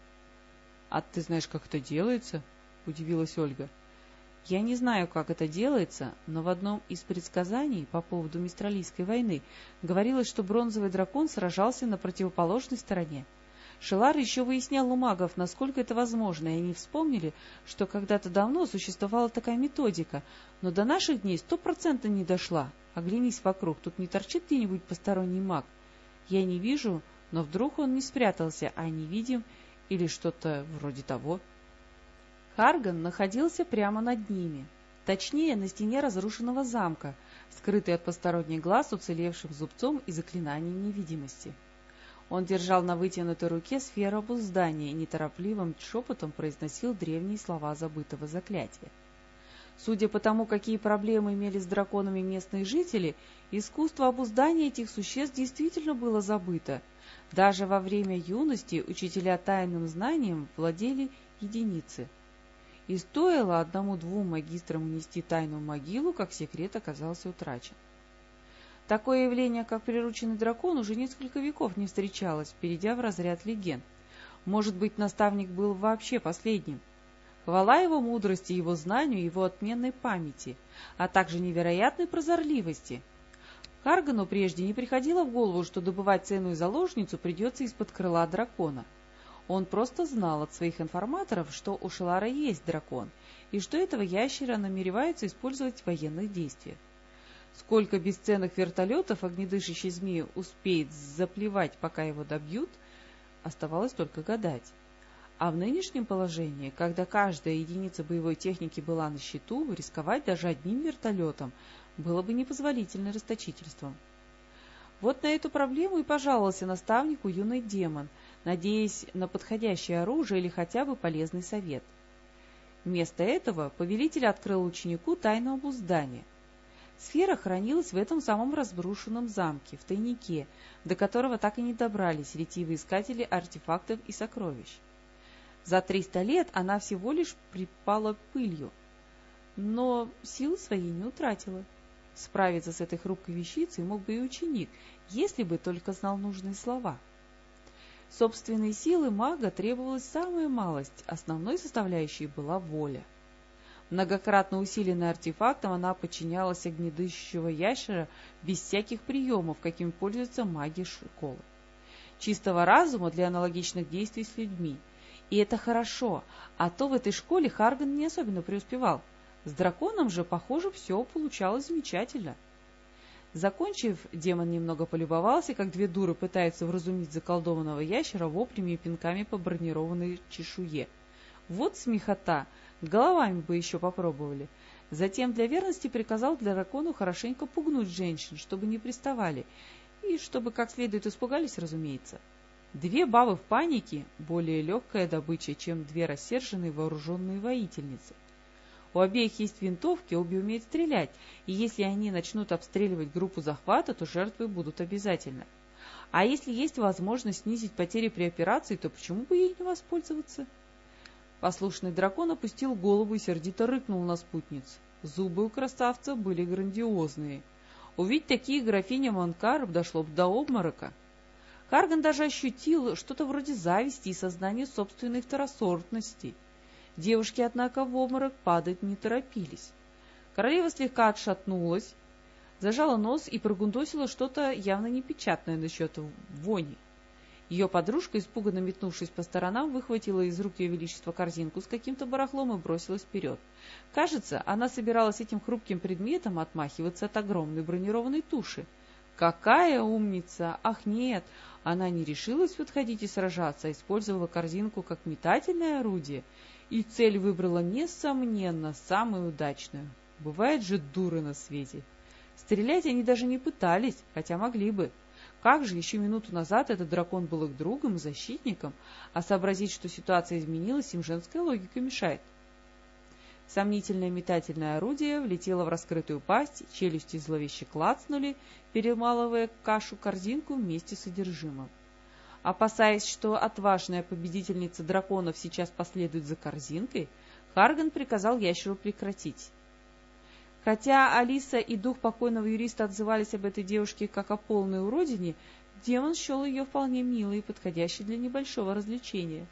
— А ты знаешь, как это делается? — удивилась Ольга. — Я не знаю, как это делается, но в одном из предсказаний по поводу Мистралийской войны говорилось, что бронзовый дракон сражался на противоположной стороне. Шелар еще выяснял у магов, насколько это возможно, и они вспомнили, что когда-то давно существовала такая методика, но до наших дней стопроцентно не дошла. Оглянись вокруг, тут не торчит где-нибудь посторонний маг. Я не вижу, но вдруг он не спрятался, а не видим или что-то вроде того. Харган находился прямо над ними, точнее, на стене разрушенного замка, скрытый от посторонних глаз уцелевшим зубцом и заклинанием невидимости. Он держал на вытянутой руке сферу обуздания и неторопливым шепотом произносил древние слова забытого заклятия. Судя по тому, какие проблемы имели с драконами местные жители, искусство обуздания этих существ действительно было забыто. Даже во время юности учителя тайным знанием владели единицы. И стоило одному-двум магистрам унести тайну в могилу, как секрет оказался утрачен. Такое явление, как прирученный дракон, уже несколько веков не встречалось, перейдя в разряд легенд. Может быть, наставник был вообще последним. Хвала его мудрости, его знанию, его отменной памяти, а также невероятной прозорливости. Каргану прежде не приходило в голову, что добывать ценную заложницу придется из-под крыла дракона. Он просто знал от своих информаторов, что у Шелара есть дракон, и что этого ящера намереваются использовать в военных действиях. Сколько бесценных вертолетов огнедышащий змеи успеет заплевать, пока его добьют, оставалось только гадать. А в нынешнем положении, когда каждая единица боевой техники была на счету, рисковать даже одним вертолетом было бы непозволительно расточительством. Вот на эту проблему и пожаловался наставнику юный демон, надеясь на подходящее оружие или хотя бы полезный совет. Вместо этого повелитель открыл ученику тайну обуздания – Сфера хранилась в этом самом разрушенном замке, в тайнике, до которого так и не добрались ретивые искатели артефактов и сокровищ. За триста лет она всего лишь припала пылью, но силы своей не утратила. Справиться с этой хрупкой вещицей мог бы и ученик, если бы только знал нужные слова. Собственной силы мага требовалась самая малость, основной составляющей была воля. Многократно усиленная артефактом, она подчинялась огнедышащего ящера без всяких приемов, каким пользуются маги школы. Чистого разума для аналогичных действий с людьми. И это хорошо, а то в этой школе Харган не особенно преуспевал. С драконом же, похоже, все получалось замечательно. Закончив, демон немного полюбовался, как две дуры пытаются вразумить заколдованного ящера воплями и пинками по бронированной чешуе. Вот смехота! Головами бы еще попробовали. Затем для верности приказал для дракону хорошенько пугнуть женщин, чтобы не приставали, и чтобы как следует испугались, разумеется. Две бабы в панике — более легкая добыча, чем две рассерженные вооруженные воительницы. У обеих есть винтовки, обе умеют стрелять, и если они начнут обстреливать группу захвата, то жертвы будут обязательно. А если есть возможность снизить потери при операции, то почему бы ей не воспользоваться? Послушный дракон опустил голову и сердито рыкнул на спутниц. Зубы у красавца были грандиозные. Увидеть такие графиня Монкаров дошло бы до обморока. Карган даже ощутил что-то вроде зависти и сознания собственной второсортности. Девушки, однако, в обморок падать не торопились. Королева слегка отшатнулась, зажала нос и прогундосила что-то явно непечатное насчет вони. Ее подружка, испуганно метнувшись по сторонам, выхватила из рук ее величества корзинку с каким-то барахлом и бросилась вперед. Кажется, она собиралась этим хрупким предметом отмахиваться от огромной бронированной туши. Какая умница! Ах, нет! Она не решилась подходить и сражаться, а использовала корзинку как метательное орудие. И цель выбрала, несомненно, самую удачную. Бывает же дуры на свете. Стрелять они даже не пытались, хотя могли бы. Как же еще минуту назад этот дракон был их другом и защитником, а сообразить, что ситуация изменилась, им женская логика мешает. Сомнительное метательное орудие влетело в раскрытую пасть, челюсти зловеще клацнули, перемалывая кашу-корзинку вместе с содержимым. Опасаясь, что отважная победительница драконов сейчас последует за корзинкой, Харган приказал ящеру прекратить. Хотя Алиса и дух покойного юриста отзывались об этой девушке как о полной уродине, демон счел ее вполне милой и подходящей для небольшого развлечения.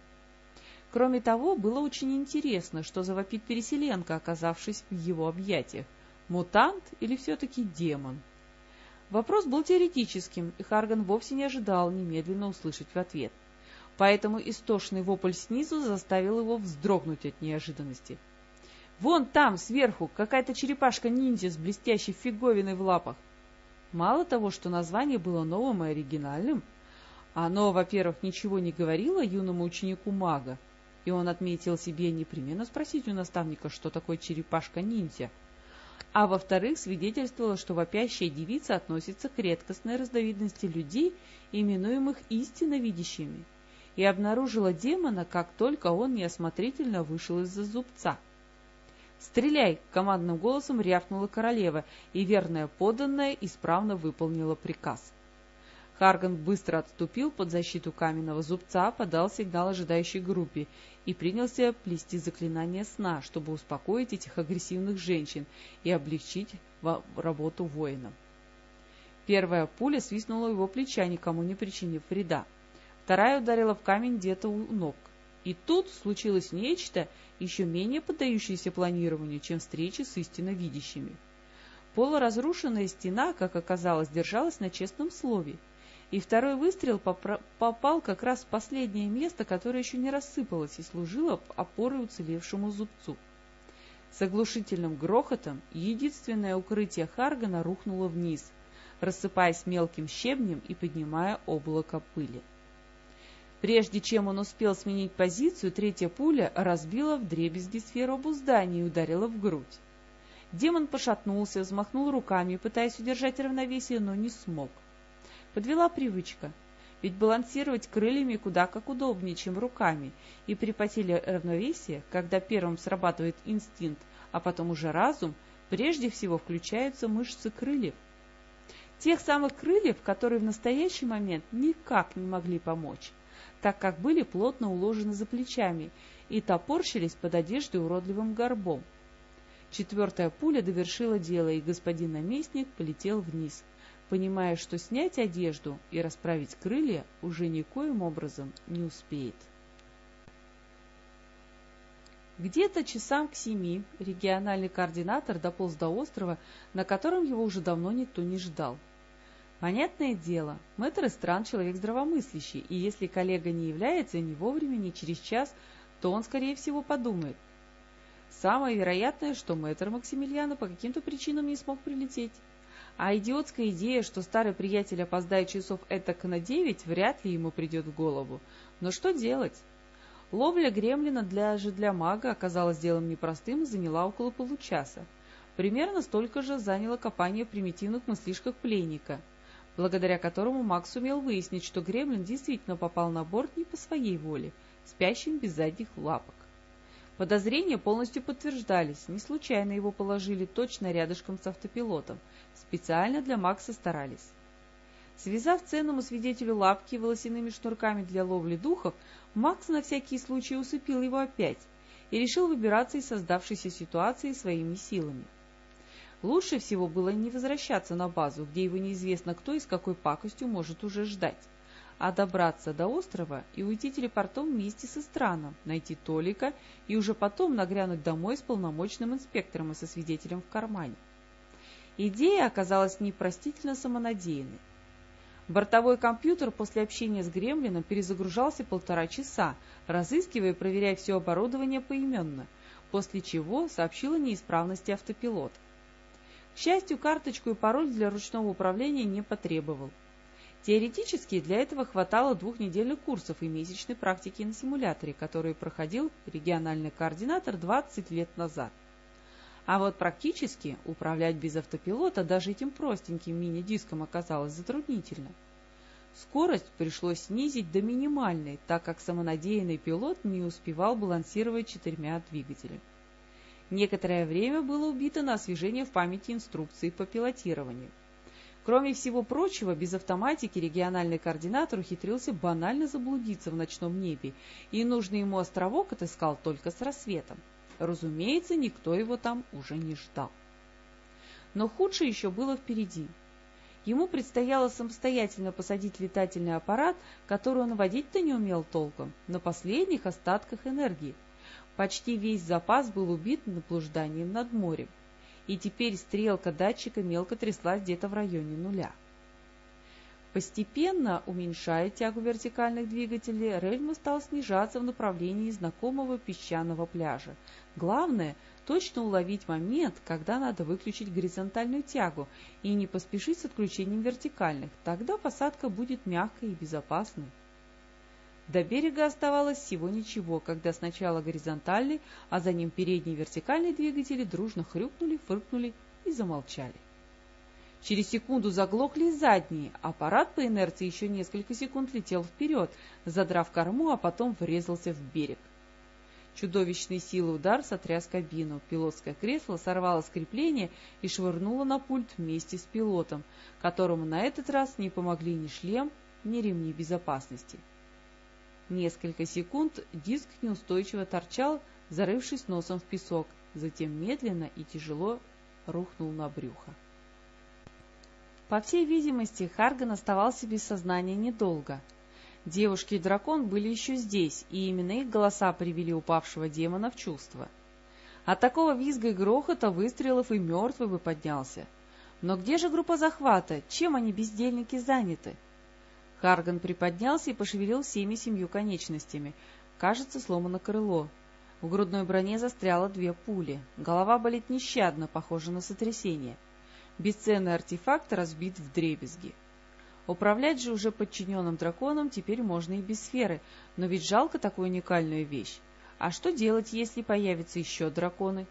Кроме того, было очень интересно, что завопит переселенка, оказавшись в его объятиях. Мутант или все-таки демон? Вопрос был теоретическим, и Харган вовсе не ожидал немедленно услышать в ответ. Поэтому истошный вопль снизу заставил его вздрогнуть от неожиданности. Вон там, сверху, какая-то черепашка-ниндзя с блестящей фиговиной в лапах. Мало того, что название было новым и оригинальным, оно, во-первых, ничего не говорило юному ученику мага, и он отметил себе непременно спросить у наставника, что такое черепашка-ниндзя, а во-вторых, свидетельствовало, что вопящая девица относится к редкостной разновидности людей, именуемых истинно видящими, и обнаружила демона, как только он неосмотрительно вышел из-за зубца. «Стреляй!» — командным голосом рявкнула королева, и верная подданная исправно выполнила приказ. Харган быстро отступил под защиту каменного зубца, подал сигнал ожидающей группе и принялся плести заклинание сна, чтобы успокоить этих агрессивных женщин и облегчить работу воинам. Первая пуля свистнула его плеча, никому не причинив вреда. Вторая ударила в камень где-то у ног. И тут случилось нечто, еще менее поддающееся планированию, чем встречи с истинно видящими. Полуразрушенная стена, как оказалось, держалась на честном слове, и второй выстрел попал как раз в последнее место, которое еще не рассыпалось и служило опорой уцелевшему зубцу. С оглушительным грохотом единственное укрытие Харгана рухнуло вниз, рассыпаясь мелким щебнем и поднимая облако пыли. Прежде чем он успел сменить позицию, третья пуля разбила вдребезги сферу обуздания и ударила в грудь. Демон пошатнулся, взмахнул руками, пытаясь удержать равновесие, но не смог. Подвела привычка, ведь балансировать крыльями куда как удобнее, чем руками, и при потере равновесия, когда первым срабатывает инстинкт, а потом уже разум, прежде всего включаются мышцы крыльев. Тех самых крыльев, которые в настоящий момент никак не могли помочь, так как были плотно уложены за плечами и топорщились под одеждой уродливым горбом. Четвертая пуля довершила дело, и господин наместник полетел вниз, понимая, что снять одежду и расправить крылья уже никоим образом не успеет. Где-то часам к семи региональный координатор дополз до острова, на котором его уже давно никто не ждал. Понятное дело, мэтр стран человек здравомыслящий, и если коллега не является ни вовремя, ни через час, то он, скорее всего, подумает. Самое вероятное, что мэтр Максимилиана по каким-то причинам не смог прилететь. А идиотская идея, что старый приятель опоздает часов этак на девять, вряд ли ему придет в голову. Но что делать? Ловля гремлина для же для мага оказалась делом непростым и заняла около получаса. Примерно столько же заняло копание примитивных мыслишках пленника – благодаря которому Макс сумел выяснить, что гремлин действительно попал на борт не по своей воле, спящим без задних лапок. Подозрения полностью подтверждались, не случайно его положили точно рядышком с автопилотом, специально для Макса старались. Связав ценному свидетелю лапки волосяными шнурками для ловли духов, Макс на всякий случай усыпил его опять и решил выбираться из создавшейся ситуации своими силами. Лучше всего было не возвращаться на базу, где его неизвестно кто и с какой пакостью может уже ждать, а добраться до острова и уйти телепортом вместе со Страном, найти Толика и уже потом нагрянуть домой с полномочным инспектором и со свидетелем в кармане. Идея оказалась непростительно самонадеянной. Бортовой компьютер после общения с Гремлином перезагружался полтора часа, разыскивая и проверяя все оборудование поименно, после чего сообщил о неисправности автопилота. К счастью, карточку и пароль для ручного управления не потребовал. Теоретически для этого хватало двух недельных курсов и месячной практики на симуляторе, которые проходил региональный координатор 20 лет назад. А вот практически управлять без автопилота даже этим простеньким мини-диском оказалось затруднительно. Скорость пришлось снизить до минимальной, так как самонадеянный пилот не успевал балансировать четырьмя двигателями. Некоторое время было убито на освежение в памяти инструкции по пилотированию. Кроме всего прочего, без автоматики региональный координатор ухитрился банально заблудиться в ночном небе, и нужный ему островок отыскал только с рассветом. Разумеется, никто его там уже не ждал. Но худшее еще было впереди. Ему предстояло самостоятельно посадить летательный аппарат, который он водить-то не умел толком, на последних остатках энергии, Почти весь запас был убит наблужданием над морем, и теперь стрелка датчика мелко тряслась где-то в районе нуля. Постепенно, уменьшая тягу вертикальных двигателей, Рельма стал снижаться в направлении знакомого песчаного пляжа. Главное – точно уловить момент, когда надо выключить горизонтальную тягу и не поспешить с отключением вертикальных, тогда посадка будет мягкой и безопасной. До берега оставалось всего ничего, когда сначала горизонтальный, а за ним передний вертикальный двигатели дружно хрюкнули, фыркнули и замолчали. Через секунду заглохли задние, аппарат по инерции еще несколько секунд летел вперед, задрав корму, а потом врезался в берег. Чудовищной силы удар сотряс кабину, пилотское кресло сорвало скрепление и швырнуло на пульт вместе с пилотом, которому на этот раз не помогли ни шлем, ни ремни безопасности. Несколько секунд диск неустойчиво торчал, зарывшись носом в песок, затем медленно и тяжело рухнул на брюхо. По всей видимости, Харган оставался без сознания недолго. Девушки и дракон были еще здесь, и именно их голоса привели упавшего демона в чувство. От такого визга и грохота выстрелов и мертвый бы поднялся. Но где же группа захвата? Чем они, бездельники, заняты? Харган приподнялся и пошевелил всеми семью конечностями. Кажется, сломано крыло. В грудной броне застряло две пули. Голова болит нещадно, похоже на сотрясение. Бесценный артефакт разбит в дребезги. Управлять же уже подчиненным драконом теперь можно и без сферы, но ведь жалко такую уникальную вещь. А что делать, если появятся еще драконы?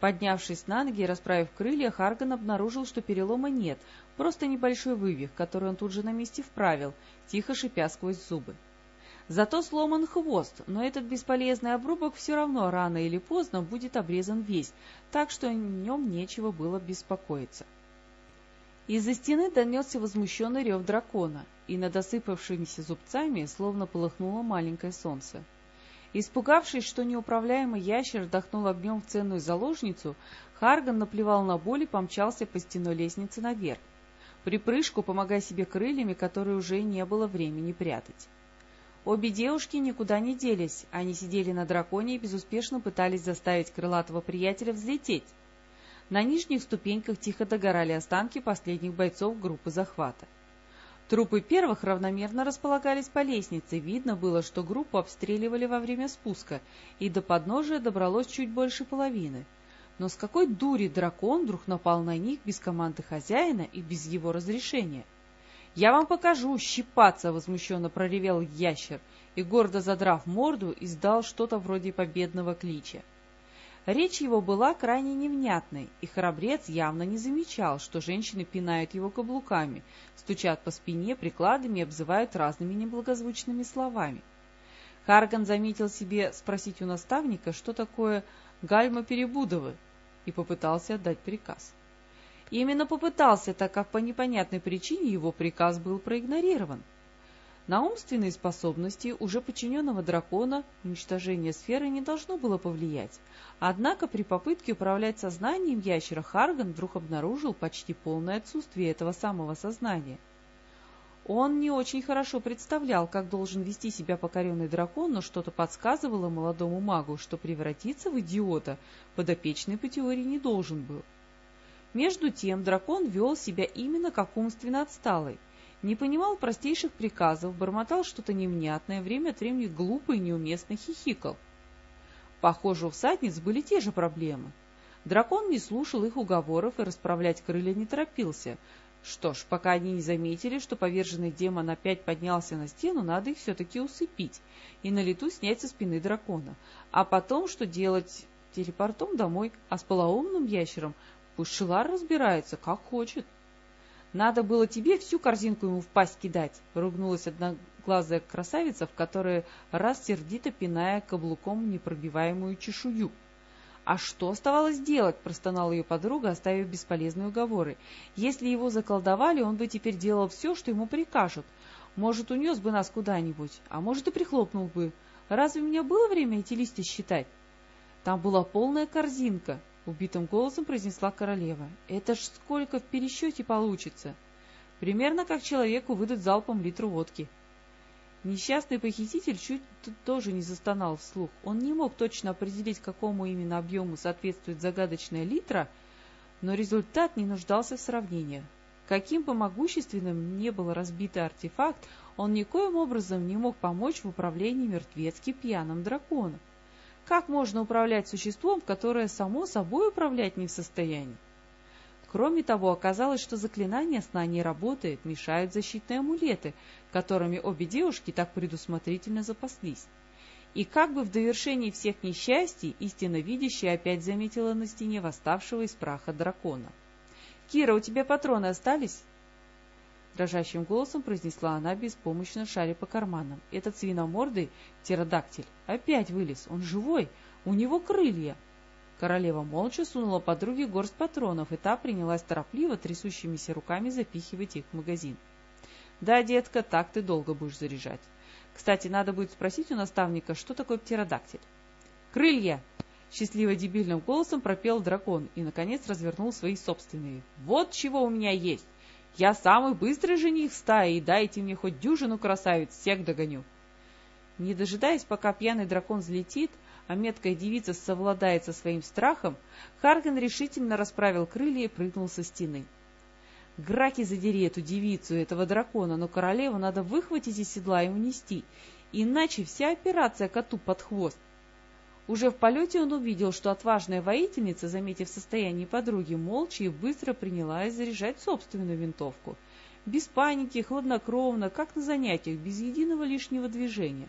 Поднявшись на ноги и расправив крылья, Харган обнаружил, что перелома нет, просто небольшой вывих, который он тут же на месте вправил, тихо шипя сквозь зубы. Зато сломан хвост, но этот бесполезный обрубок все равно рано или поздно будет обрезан весь, так что о нем нечего было беспокоиться. Из-за стены донесся возмущенный рев дракона, и над осыпавшимися зубцами словно полыхнуло маленькое солнце. Испугавшись, что неуправляемый ящер вдохнул огнем в ценную заложницу, Харган наплевал на боль и помчался по стеной лестницы наверх, припрыжку помогая себе крыльями, которые уже не было времени прятать. Обе девушки никуда не делись, они сидели на драконе и безуспешно пытались заставить крылатого приятеля взлететь. На нижних ступеньках тихо догорали останки последних бойцов группы захвата. Трупы первых равномерно располагались по лестнице, видно было, что группу обстреливали во время спуска, и до подножия добралось чуть больше половины. Но с какой дури дракон вдруг напал на них без команды хозяина и без его разрешения? — «Я вам покажу, щипаться!» — возмущенно проревел ящер и, гордо задрав морду, издал что-то вроде победного клича. Речь его была крайне невнятной, и храбрец явно не замечал, что женщины пинают его каблуками, стучат по спине прикладами и обзывают разными неблагозвучными словами. Харган заметил себе спросить у наставника, что такое гальма Перебудовы, и попытался отдать приказ. Именно попытался, так как по непонятной причине его приказ был проигнорирован. На умственные способности уже подчиненного дракона уничтожение сферы не должно было повлиять. Однако при попытке управлять сознанием ящера Харган вдруг обнаружил почти полное отсутствие этого самого сознания. Он не очень хорошо представлял, как должен вести себя покоренный дракон, но что-то подсказывало молодому магу, что превратиться в идиота подопечный по теории не должен был. Между тем дракон вел себя именно как умственно отсталый, не понимал простейших приказов, бормотал что-то невнятное, время от времени глупо и неуместно хихикал. Похоже, у всадниц были те же проблемы. Дракон не слушал их уговоров и расправлять крылья не торопился. Что ж, пока они не заметили, что поверженный демон опять поднялся на стену, надо их все-таки усыпить и на лету снять со спины дракона. А потом, что делать телепортом домой, а с полоумным ящером Пусть Шилар разбирается, как хочет. Надо было тебе всю корзинку ему в пасть кидать, — ругнулась одноглазая красавица, в которой раз сердито пиная каблуком непробиваемую чешую. «А что оставалось делать?» — простонала ее подруга, оставив бесполезные уговоры. «Если его заколдовали, он бы теперь делал все, что ему прикажут. Может, унес бы нас куда-нибудь, а может, и прихлопнул бы. Разве у меня было время эти листья считать?» Там была полная корзинка, убитым голосом произнесла королева. «Это ж сколько в пересчете получится! Примерно как человеку выдать залпом литру водки». Несчастный похититель чуть тоже не застонал вслух. Он не мог точно определить, какому именно объему соответствует загадочная литра, но результат не нуждался в сравнениях. Каким бы могущественным ни был разбитый артефакт, он никоим образом не мог помочь в управлении мертвецки пьяным драконом. Как можно управлять существом, которое само собой управлять не в состоянии? Кроме того, оказалось, что заклинание сна не работает, мешают защитные амулеты, которыми обе девушки так предусмотрительно запаслись. И как бы в довершении всех несчастий, истинно видящая опять заметила на стене восставшего из праха дракона. «Кира, у тебя патроны остались?» Дрожащим голосом произнесла она, беспомощно шаря по карманам. Этот свиномордый птеродактиль опять вылез. Он живой, у него крылья. Королева молча сунула подруге горсть патронов, и та принялась торопливо трясущимися руками запихивать их в магазин. «Да, детка, так ты долго будешь заряжать. Кстати, надо будет спросить у наставника, что такое птеродактиль». «Крылья!» — счастливо-дебильным голосом пропел дракон и, наконец, развернул свои собственные. «Вот чего у меня есть! Я самый быстрый жених в стае, и дайте мне хоть дюжину красавиц, всех догоню. Не дожидаясь, пока пьяный дракон взлетит, а меткая девица совладает со своим страхом, Харган решительно расправил крылья и прыгнул со стены. Граки задери эту девицу, этого дракона, но королеву надо выхватить из седла и унести, иначе вся операция коту под хвост. Уже в полете он увидел, что отважная воительница, заметив состояние подруги, молча и быстро принялась заряжать собственную винтовку. Без паники, хладнокровно, как на занятиях, без единого лишнего движения.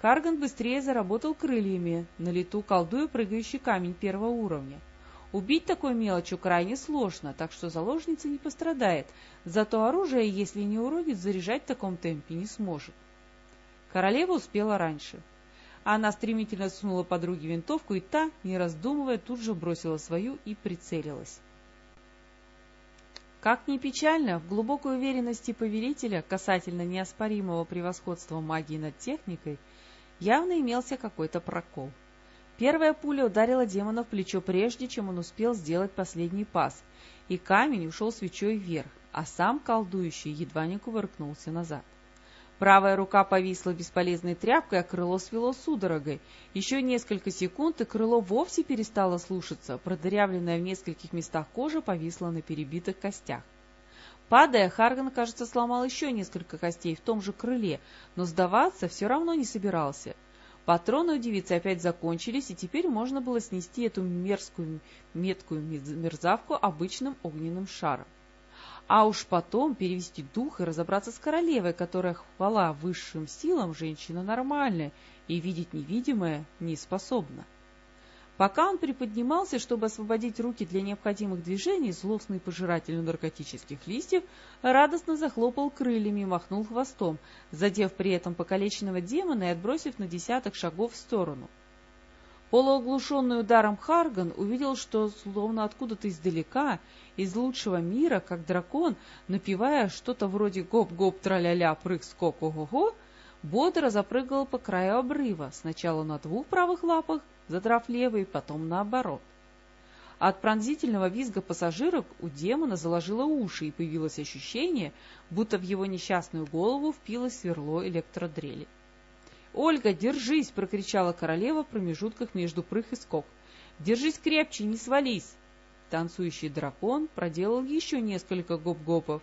Карган быстрее заработал крыльями, на лету колдуя прыгающий камень первого уровня. Убить такой мелочью крайне сложно, так что заложница не пострадает, зато оружие, если не уродит, заряжать в таком темпе не сможет. Королева успела раньше. Она стремительно сунула подруге винтовку, и та, не раздумывая, тут же бросила свою и прицелилась. Как ни печально, в глубокой уверенности повелителя касательно неоспоримого превосходства магии над техникой явно имелся какой-то прокол. Первая пуля ударила демона в плечо прежде, чем он успел сделать последний пас, и камень ушел свечой вверх, а сам колдующий едва не кувыркнулся назад. Правая рука повисла бесполезной тряпкой, а крыло свело судорогой. Еще несколько секунд, и крыло вовсе перестало слушаться, продырявленная в нескольких местах кожа повисла на перебитых костях. Падая, Харган, кажется, сломал еще несколько костей в том же крыле, но сдаваться все равно не собирался. Патроны у девицы опять закончились, и теперь можно было снести эту мерзкую меткую мерзавку обычным огненным шаром. А уж потом перевести дух и разобраться с королевой, которая, хвала высшим силам, женщина нормальная и видеть невидимое не способна. Пока он приподнимался, чтобы освободить руки для необходимых движений, злостный пожиратель наркотических листьев радостно захлопал крыльями и махнул хвостом, задев при этом покалеченного демона и отбросив на десяток шагов в сторону. Полуоглушенный ударом Харган увидел, что, словно откуда-то издалека, из лучшего мира, как дракон, напевая что-то вроде «гоп-гоп, траля-ля, прыг-скок, ого-го», бодро запрыгал по краю обрыва, сначала на двух правых лапах, задрав левый, потом наоборот. От пронзительного визга пассажирок у демона заложило уши, и появилось ощущение, будто в его несчастную голову впилось сверло электродрели. «Ольга, держись!» — прокричала королева в промежутках между прых и скок. «Держись крепче, не свались!» Танцующий дракон проделал еще несколько гоп-гопов,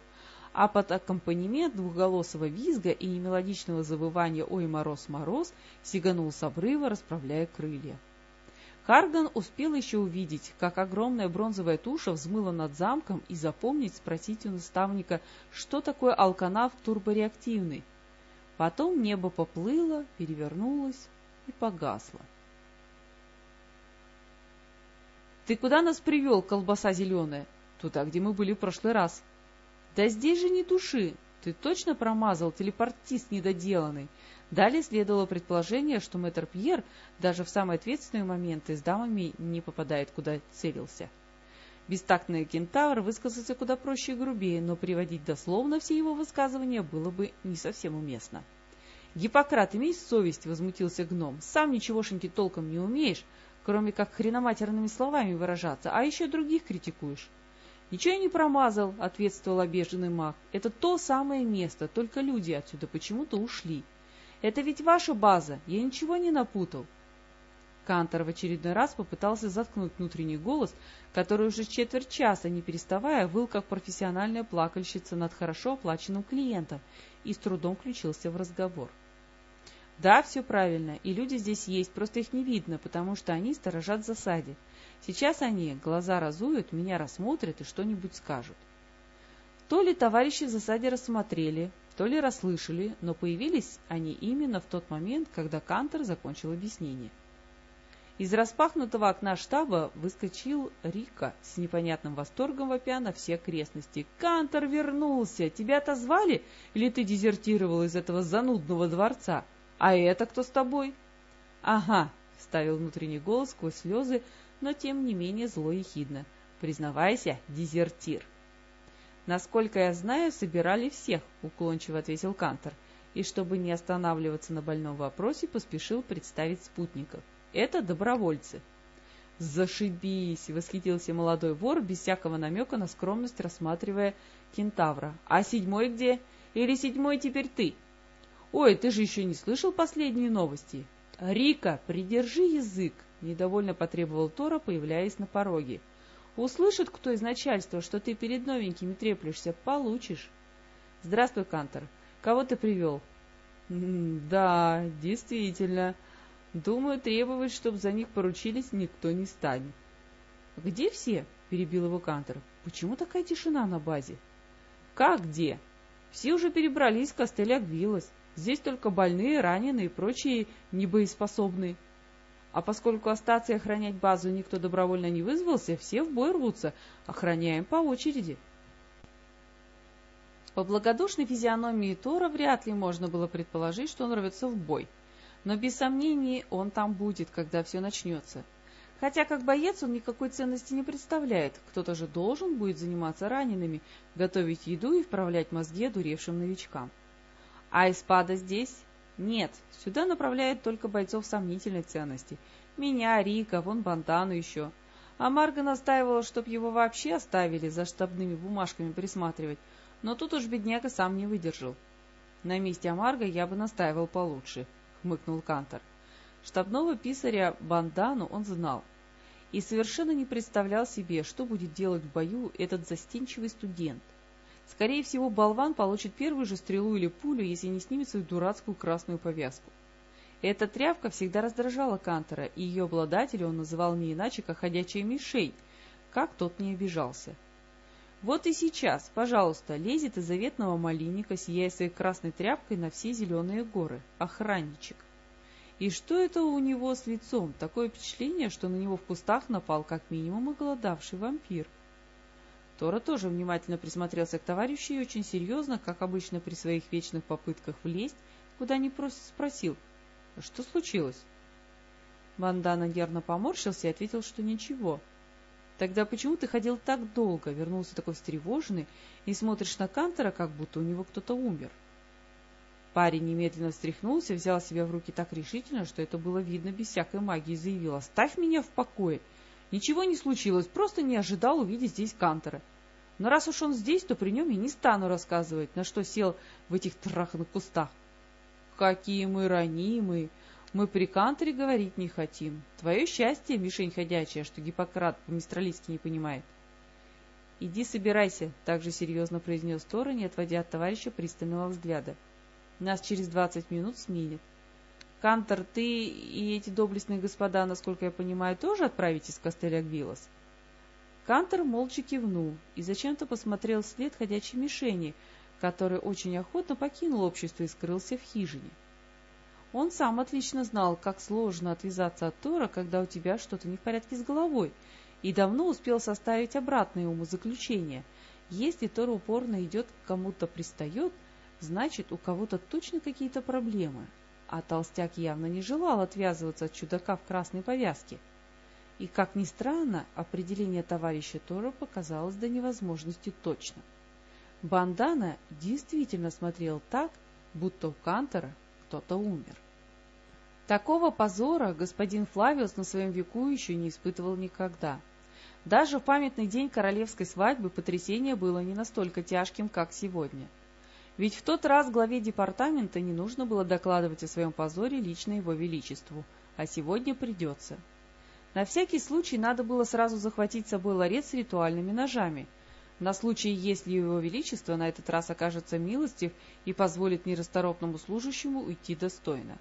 а под аккомпанемент двухголосого визга и немелодичного завывания «Ой, мороз, мороз» сиганул с обрыва, расправляя крылья. Харган успел еще увидеть, как огромная бронзовая туша взмыла над замком и запомнить спросить у наставника, что такое алканав турбореактивный. Потом небо поплыло, перевернулось и погасло. «Ты куда нас привел, колбаса зеленая?» «Туда, где мы были в прошлый раз». «Да здесь же не души! Ты точно промазал, телепортист недоделанный!» Далее следовало предположение, что мэтр Пьер даже в самые ответственные моменты с дамами не попадает, куда целился. Бестактный кентавр высказался куда проще и грубее, но приводить дословно все его высказывания было бы не совсем уместно. «Гиппократ, имей совесть!» — возмутился гном. «Сам ничегошеньки толком не умеешь, кроме как хреноматерными словами выражаться, а еще других критикуешь». «Ничего я не промазал», — ответствовал обиженный маг. «Это то самое место, только люди отсюда почему-то ушли. Это ведь ваша база, я ничего не напутал. Кантор в очередной раз попытался заткнуть внутренний голос, который уже четверть часа, не переставая, выл как профессиональная плакальщица над хорошо оплаченным клиентом и с трудом включился в разговор. Да, все правильно, и люди здесь есть, просто их не видно, потому что они сторожат в засаде. Сейчас они глаза разуют, меня рассмотрят и что-нибудь скажут. То ли товарищи в засаде рассмотрели, то ли расслышали, но появились они именно в тот момент, когда Кантер закончил объяснение. Из распахнутого окна штаба выскочил Рика с непонятным восторгом вопя на все окрестности. «Кантор вернулся! Тебя отозвали? Или ты дезертировал из этого занудного дворца? А это кто с тобой?» «Ага», — вставил внутренний голос сквозь слезы, но тем не менее зло и хидно. «Признавайся, дезертир!» «Насколько я знаю, собирали всех», — уклончиво ответил Кантор, и, чтобы не останавливаться на больном вопросе, поспешил представить спутников. «Это добровольцы». «Зашибись!» — восхитился молодой вор, без всякого намека на скромность, рассматривая кентавра. «А седьмой где? Или седьмой теперь ты?» «Ой, ты же еще не слышал последние новости?» «Рика, придержи язык!» — недовольно потребовал Тора, появляясь на пороге. «Услышит кто из начальства, что ты перед новенькими треплешься, получишь!» «Здравствуй, Кантор. Кого ты привел?» «Да, действительно. Думаю, требовать, чтобы за них поручились, никто не станет». «Где все?» — перебил его Кантор. «Почему такая тишина на базе?» «Как где? Все уже перебрались в Костель-Агвилос. Здесь только больные, раненые и прочие небоеспособные. А поскольку остаться и охранять базу никто добровольно не вызвался, все в бой рвутся, охраняем по очереди. По благодушной физиономии Тора вряд ли можно было предположить, что он рвется в бой. Но без сомнений он там будет, когда все начнется. Хотя как боец он никакой ценности не представляет, кто-то же должен будет заниматься ранеными, готовить еду и вправлять мозги одуревшим новичкам. А Испада здесь? Нет, сюда направляют только бойцов сомнительной ценности. Меня, Рика, вон Бантану еще. А Марга настаивала, чтоб его вообще оставили за штабными бумажками присматривать, но тут уж бедняга сам не выдержал. На месте Амарга я бы настаивал получше, хмыкнул Кантор. Штабного писаря Бандану он знал и совершенно не представлял себе, что будет делать в бою этот застенчивый студент. Скорее всего, болван получит первую же стрелу или пулю, если не снимет свою дурацкую красную повязку. Эта тряпка всегда раздражала Кантера, и ее обладателя он называл не иначе, как ходячая мишень, как тот не обижался. Вот и сейчас, пожалуйста, лезет из заветного малинника, сияя своей красной тряпкой на все зеленые горы. Охранничек. И что это у него с лицом? Такое впечатление, что на него в кустах напал как минимум оголодавший вампир. — Тора тоже внимательно присмотрелся к товарищу и очень серьезно, как обычно при своих вечных попытках влезть, куда не просит, спросил, что случилось? Бандана нервно поморщился и ответил, что ничего. Тогда почему ты ходил так долго, вернулся такой встревоженный, и смотришь на Кантера, как будто у него кто-то умер? Парень немедленно встряхнулся, взял себя в руки так решительно, что это было видно без всякой магии, и заявил, «Оставь меня в покое! Ничего не случилось, просто не ожидал увидеть здесь Кантера. Но раз уж он здесь, то при нем я не стану рассказывать, на что сел в этих траханных кустах. Какие мы ранимые! Мы при Канторе говорить не хотим. Твое счастье, мишень ходячая, что Гиппократ по-мистралийски не понимает. — Иди собирайся, — так же серьезно произнес Тора, не отводя от товарища пристального взгляда. — Нас через двадцать минут сменит. Кантор, ты и эти доблестные господа, насколько я понимаю, тоже отправитесь в Кастель Агвилас? Кантор молча кивнул и зачем-то посмотрел вслед ходячей мишени, который очень охотно покинул общество и скрылся в хижине. Он сам отлично знал, как сложно отвязаться от Тора, когда у тебя что-то не в порядке с головой, и давно успел составить обратное умозаключение. Если Тор упорно идет к кому-то пристает, значит, у кого-то точно какие-то проблемы, а толстяк явно не желал отвязываться от чудака в красной повязке. И, как ни странно, определение товарища Тора показалось до невозможности точным. Бандана действительно смотрел так, будто у Кантора кто-то умер. Такого позора господин Флавиус на своем веку еще не испытывал никогда. Даже в памятный день королевской свадьбы потрясение было не настолько тяжким, как сегодня – ведь в тот раз главе департамента не нужно было докладывать о своем позоре лично его величеству, а сегодня придется. На всякий случай надо было сразу захватить с собой ларец с ритуальными ножами, на случай, если его величество на этот раз окажется милостив и позволит нерасторопному служащему уйти достойно.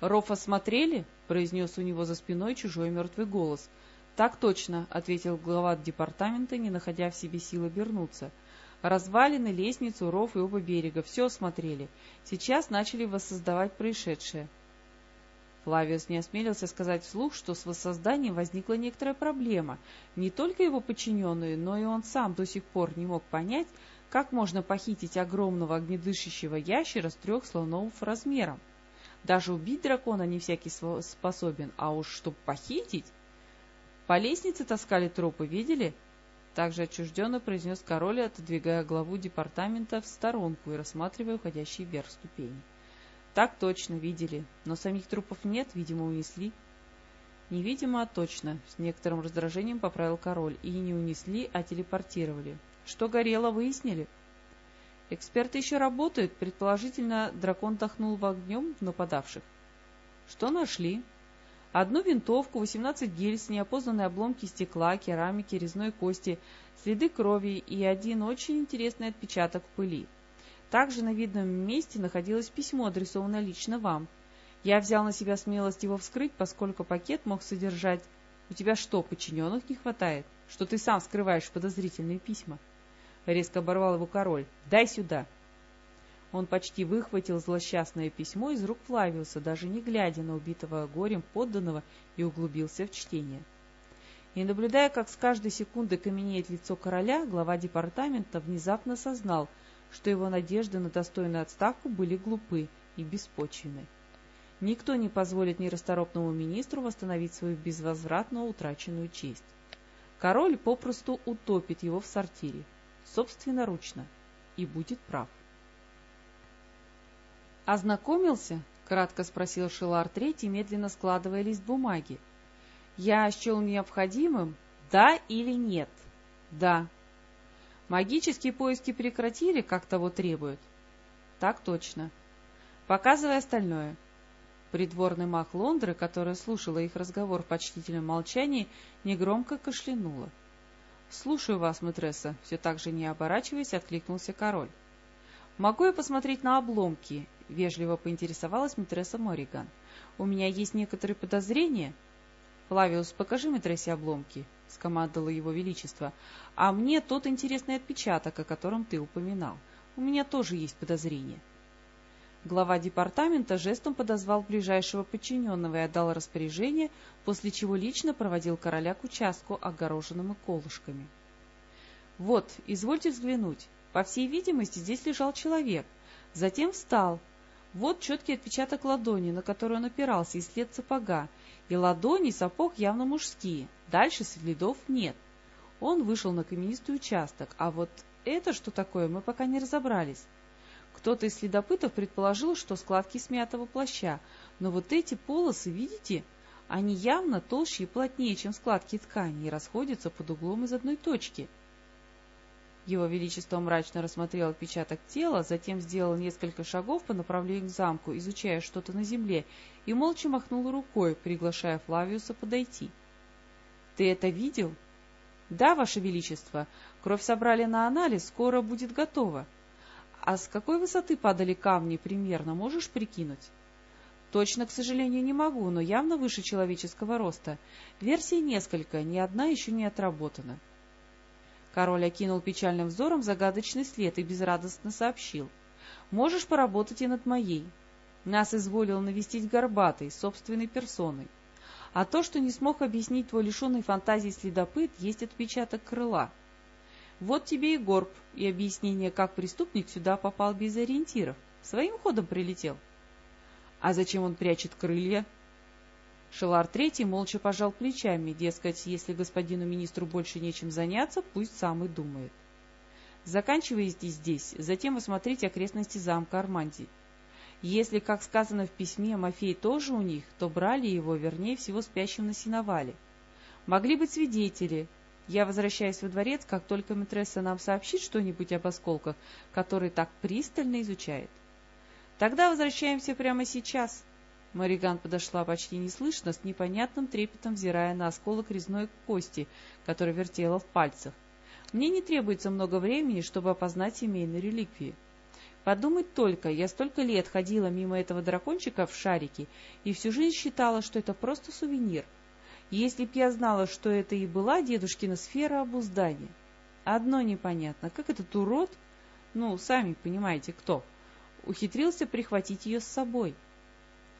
«Ров осмотрели?» — произнес у него за спиной чужой мертвый голос. «Так точно», — ответил глава департамента, не находя в себе сил обернуться — Развалины, лестницу, ров и оба берега. Все осмотрели. Сейчас начали воссоздавать происшедшее. Флавиус не осмелился сказать вслух, что с воссозданием возникла некоторая проблема. Не только его подчиненные, но и он сам до сих пор не мог понять, как можно похитить огромного огнедышащего ящера с трех слонов размером. Даже убить дракона не всякий способен, а уж чтоб похитить... По лестнице таскали трупы, видели? Также отчужденно произнес король, отодвигая главу департамента в сторонку и рассматривая уходящие вверх ступени. Так точно, видели. Но самих трупов нет, видимо, унесли. Невидимо, а точно, с некоторым раздражением поправил король, и не унесли, а телепортировали. Что горело, выяснили? Эксперты еще работают, предположительно, дракон дохнул в огнем нападавших. Что нашли? Одну винтовку, 18 гильз, неопознанные обломки стекла, керамики, резной кости, следы крови и один очень интересный отпечаток пыли. Также на видном месте находилось письмо, адресованное лично вам. Я взял на себя смелость его вскрыть, поскольку пакет мог содержать... У тебя что, подчиненных не хватает? Что ты сам скрываешь подозрительные письма? Резко оборвал его король. Дай сюда. Он почти выхватил злосчастное письмо из рук Флавиуса, даже не глядя на убитого горем подданного, и углубился в чтение. И наблюдая, как с каждой секунды каменеет лицо короля, глава департамента внезапно осознал, что его надежды на достойную отставку были глупы и беспочвенны. Никто не позволит нерасторопному министру восстановить свою безвозвратно утраченную честь. Король попросту утопит его в сортире, собственноручно, и будет прав. «Ознакомился?» — кратко спросил Шилар Третий, медленно складывая лист бумаги. «Я счел необходимым, да или нет?» «Да». «Магические поиски прекратили, как того требуют?» «Так точно». «Показывай остальное». Придворный маг Лондры, которая слушала их разговор в почтительном молчании, негромко кашлянула. — Слушаю вас, матресса, — все так же не оборачиваясь, откликнулся король. — Могу я посмотреть на обломки? — вежливо поинтересовалась матресса Мориган. — У меня есть некоторые подозрения. — Флавиус, покажи матрессе обломки, — скомандовало его величество. — А мне тот интересный отпечаток, о котором ты упоминал. У меня тоже есть подозрения. Глава департамента жестом подозвал ближайшего подчиненного и отдал распоряжение, после чего лично проводил короля к участку, огороженному колышками. «Вот, извольте взглянуть. По всей видимости, здесь лежал человек. Затем встал. Вот четкий отпечаток ладони, на которую он опирался, и след сапога. И ладони, и сапог явно мужские. Дальше следов нет. Он вышел на каменистый участок, а вот это что такое, мы пока не разобрались. Кто-то из следопытов предположил, что складки смятого плаща, но вот эти полосы, видите, они явно толще и плотнее, чем складки ткани, и расходятся под углом из одной точки. Его Величество мрачно рассмотрел отпечаток тела, затем сделал несколько шагов по направлению к замку, изучая что-то на земле, и молча махнул рукой, приглашая Флавиуса подойти. — Ты это видел? — Да, Ваше Величество. Кровь собрали на анализ, скоро будет готова. — а с какой высоты падали камни примерно, можешь прикинуть? Точно, к сожалению, не могу, но явно выше человеческого роста. Версий несколько, ни одна еще не отработана. Король окинул печальным взором загадочный след и безрадостно сообщил. «Можешь поработать и над моей. Нас изволил навестить Горбатый, собственной персоной. А то, что не смог объяснить твой лишенный фантазии следопыт, есть отпечаток крыла. Вот тебе и горб, и объяснение, как преступник сюда попал без ориентиров. Своим ходом прилетел. А зачем он прячет крылья? Шелар Третий молча пожал плечами, дескать, если господину министру больше нечем заняться, пусть сам и думает. Заканчивайте здесь, затем осмотрите окрестности замка Арманди. Если, как сказано в письме, Мафей тоже у них, то брали его, вернее всего, спящим на сеновале. Могли быть свидетели, я возвращаюсь во дворец, как только матресса нам сообщит что-нибудь об осколках, которые так пристально изучает. Тогда возвращаемся прямо сейчас. Мариган подошла почти неслышно, с непонятным трепетом взирая на осколок резной кости, который вертела в пальцах. Мне не требуется много времени, чтобы опознать семейные реликвии. Подумать только, я столько лет ходила мимо этого дракончика в шарике и всю жизнь считала, что это просто сувенир — если б я знала, что это и была дедушкина сфера обуздания. Одно непонятно, как этот урод, ну, сами понимаете, кто, ухитрился прихватить ее с собой.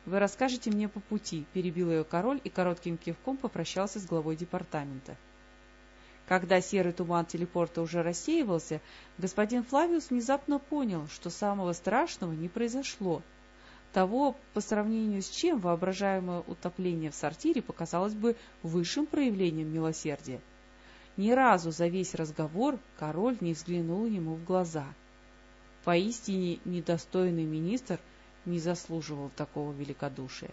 «Вы расскажете мне по пути», — перебил ее король и коротким кивком попрощался с главой департамента. Когда серый туман телепорта уже рассеивался, господин Флавиус внезапно понял, что самого страшного не произошло — того, по сравнению с чем воображаемое утопление в сортире показалось бы высшим проявлением милосердия. Ни разу за весь разговор король не взглянул ему в глаза. Поистине недостойный министр не заслуживал такого великодушия.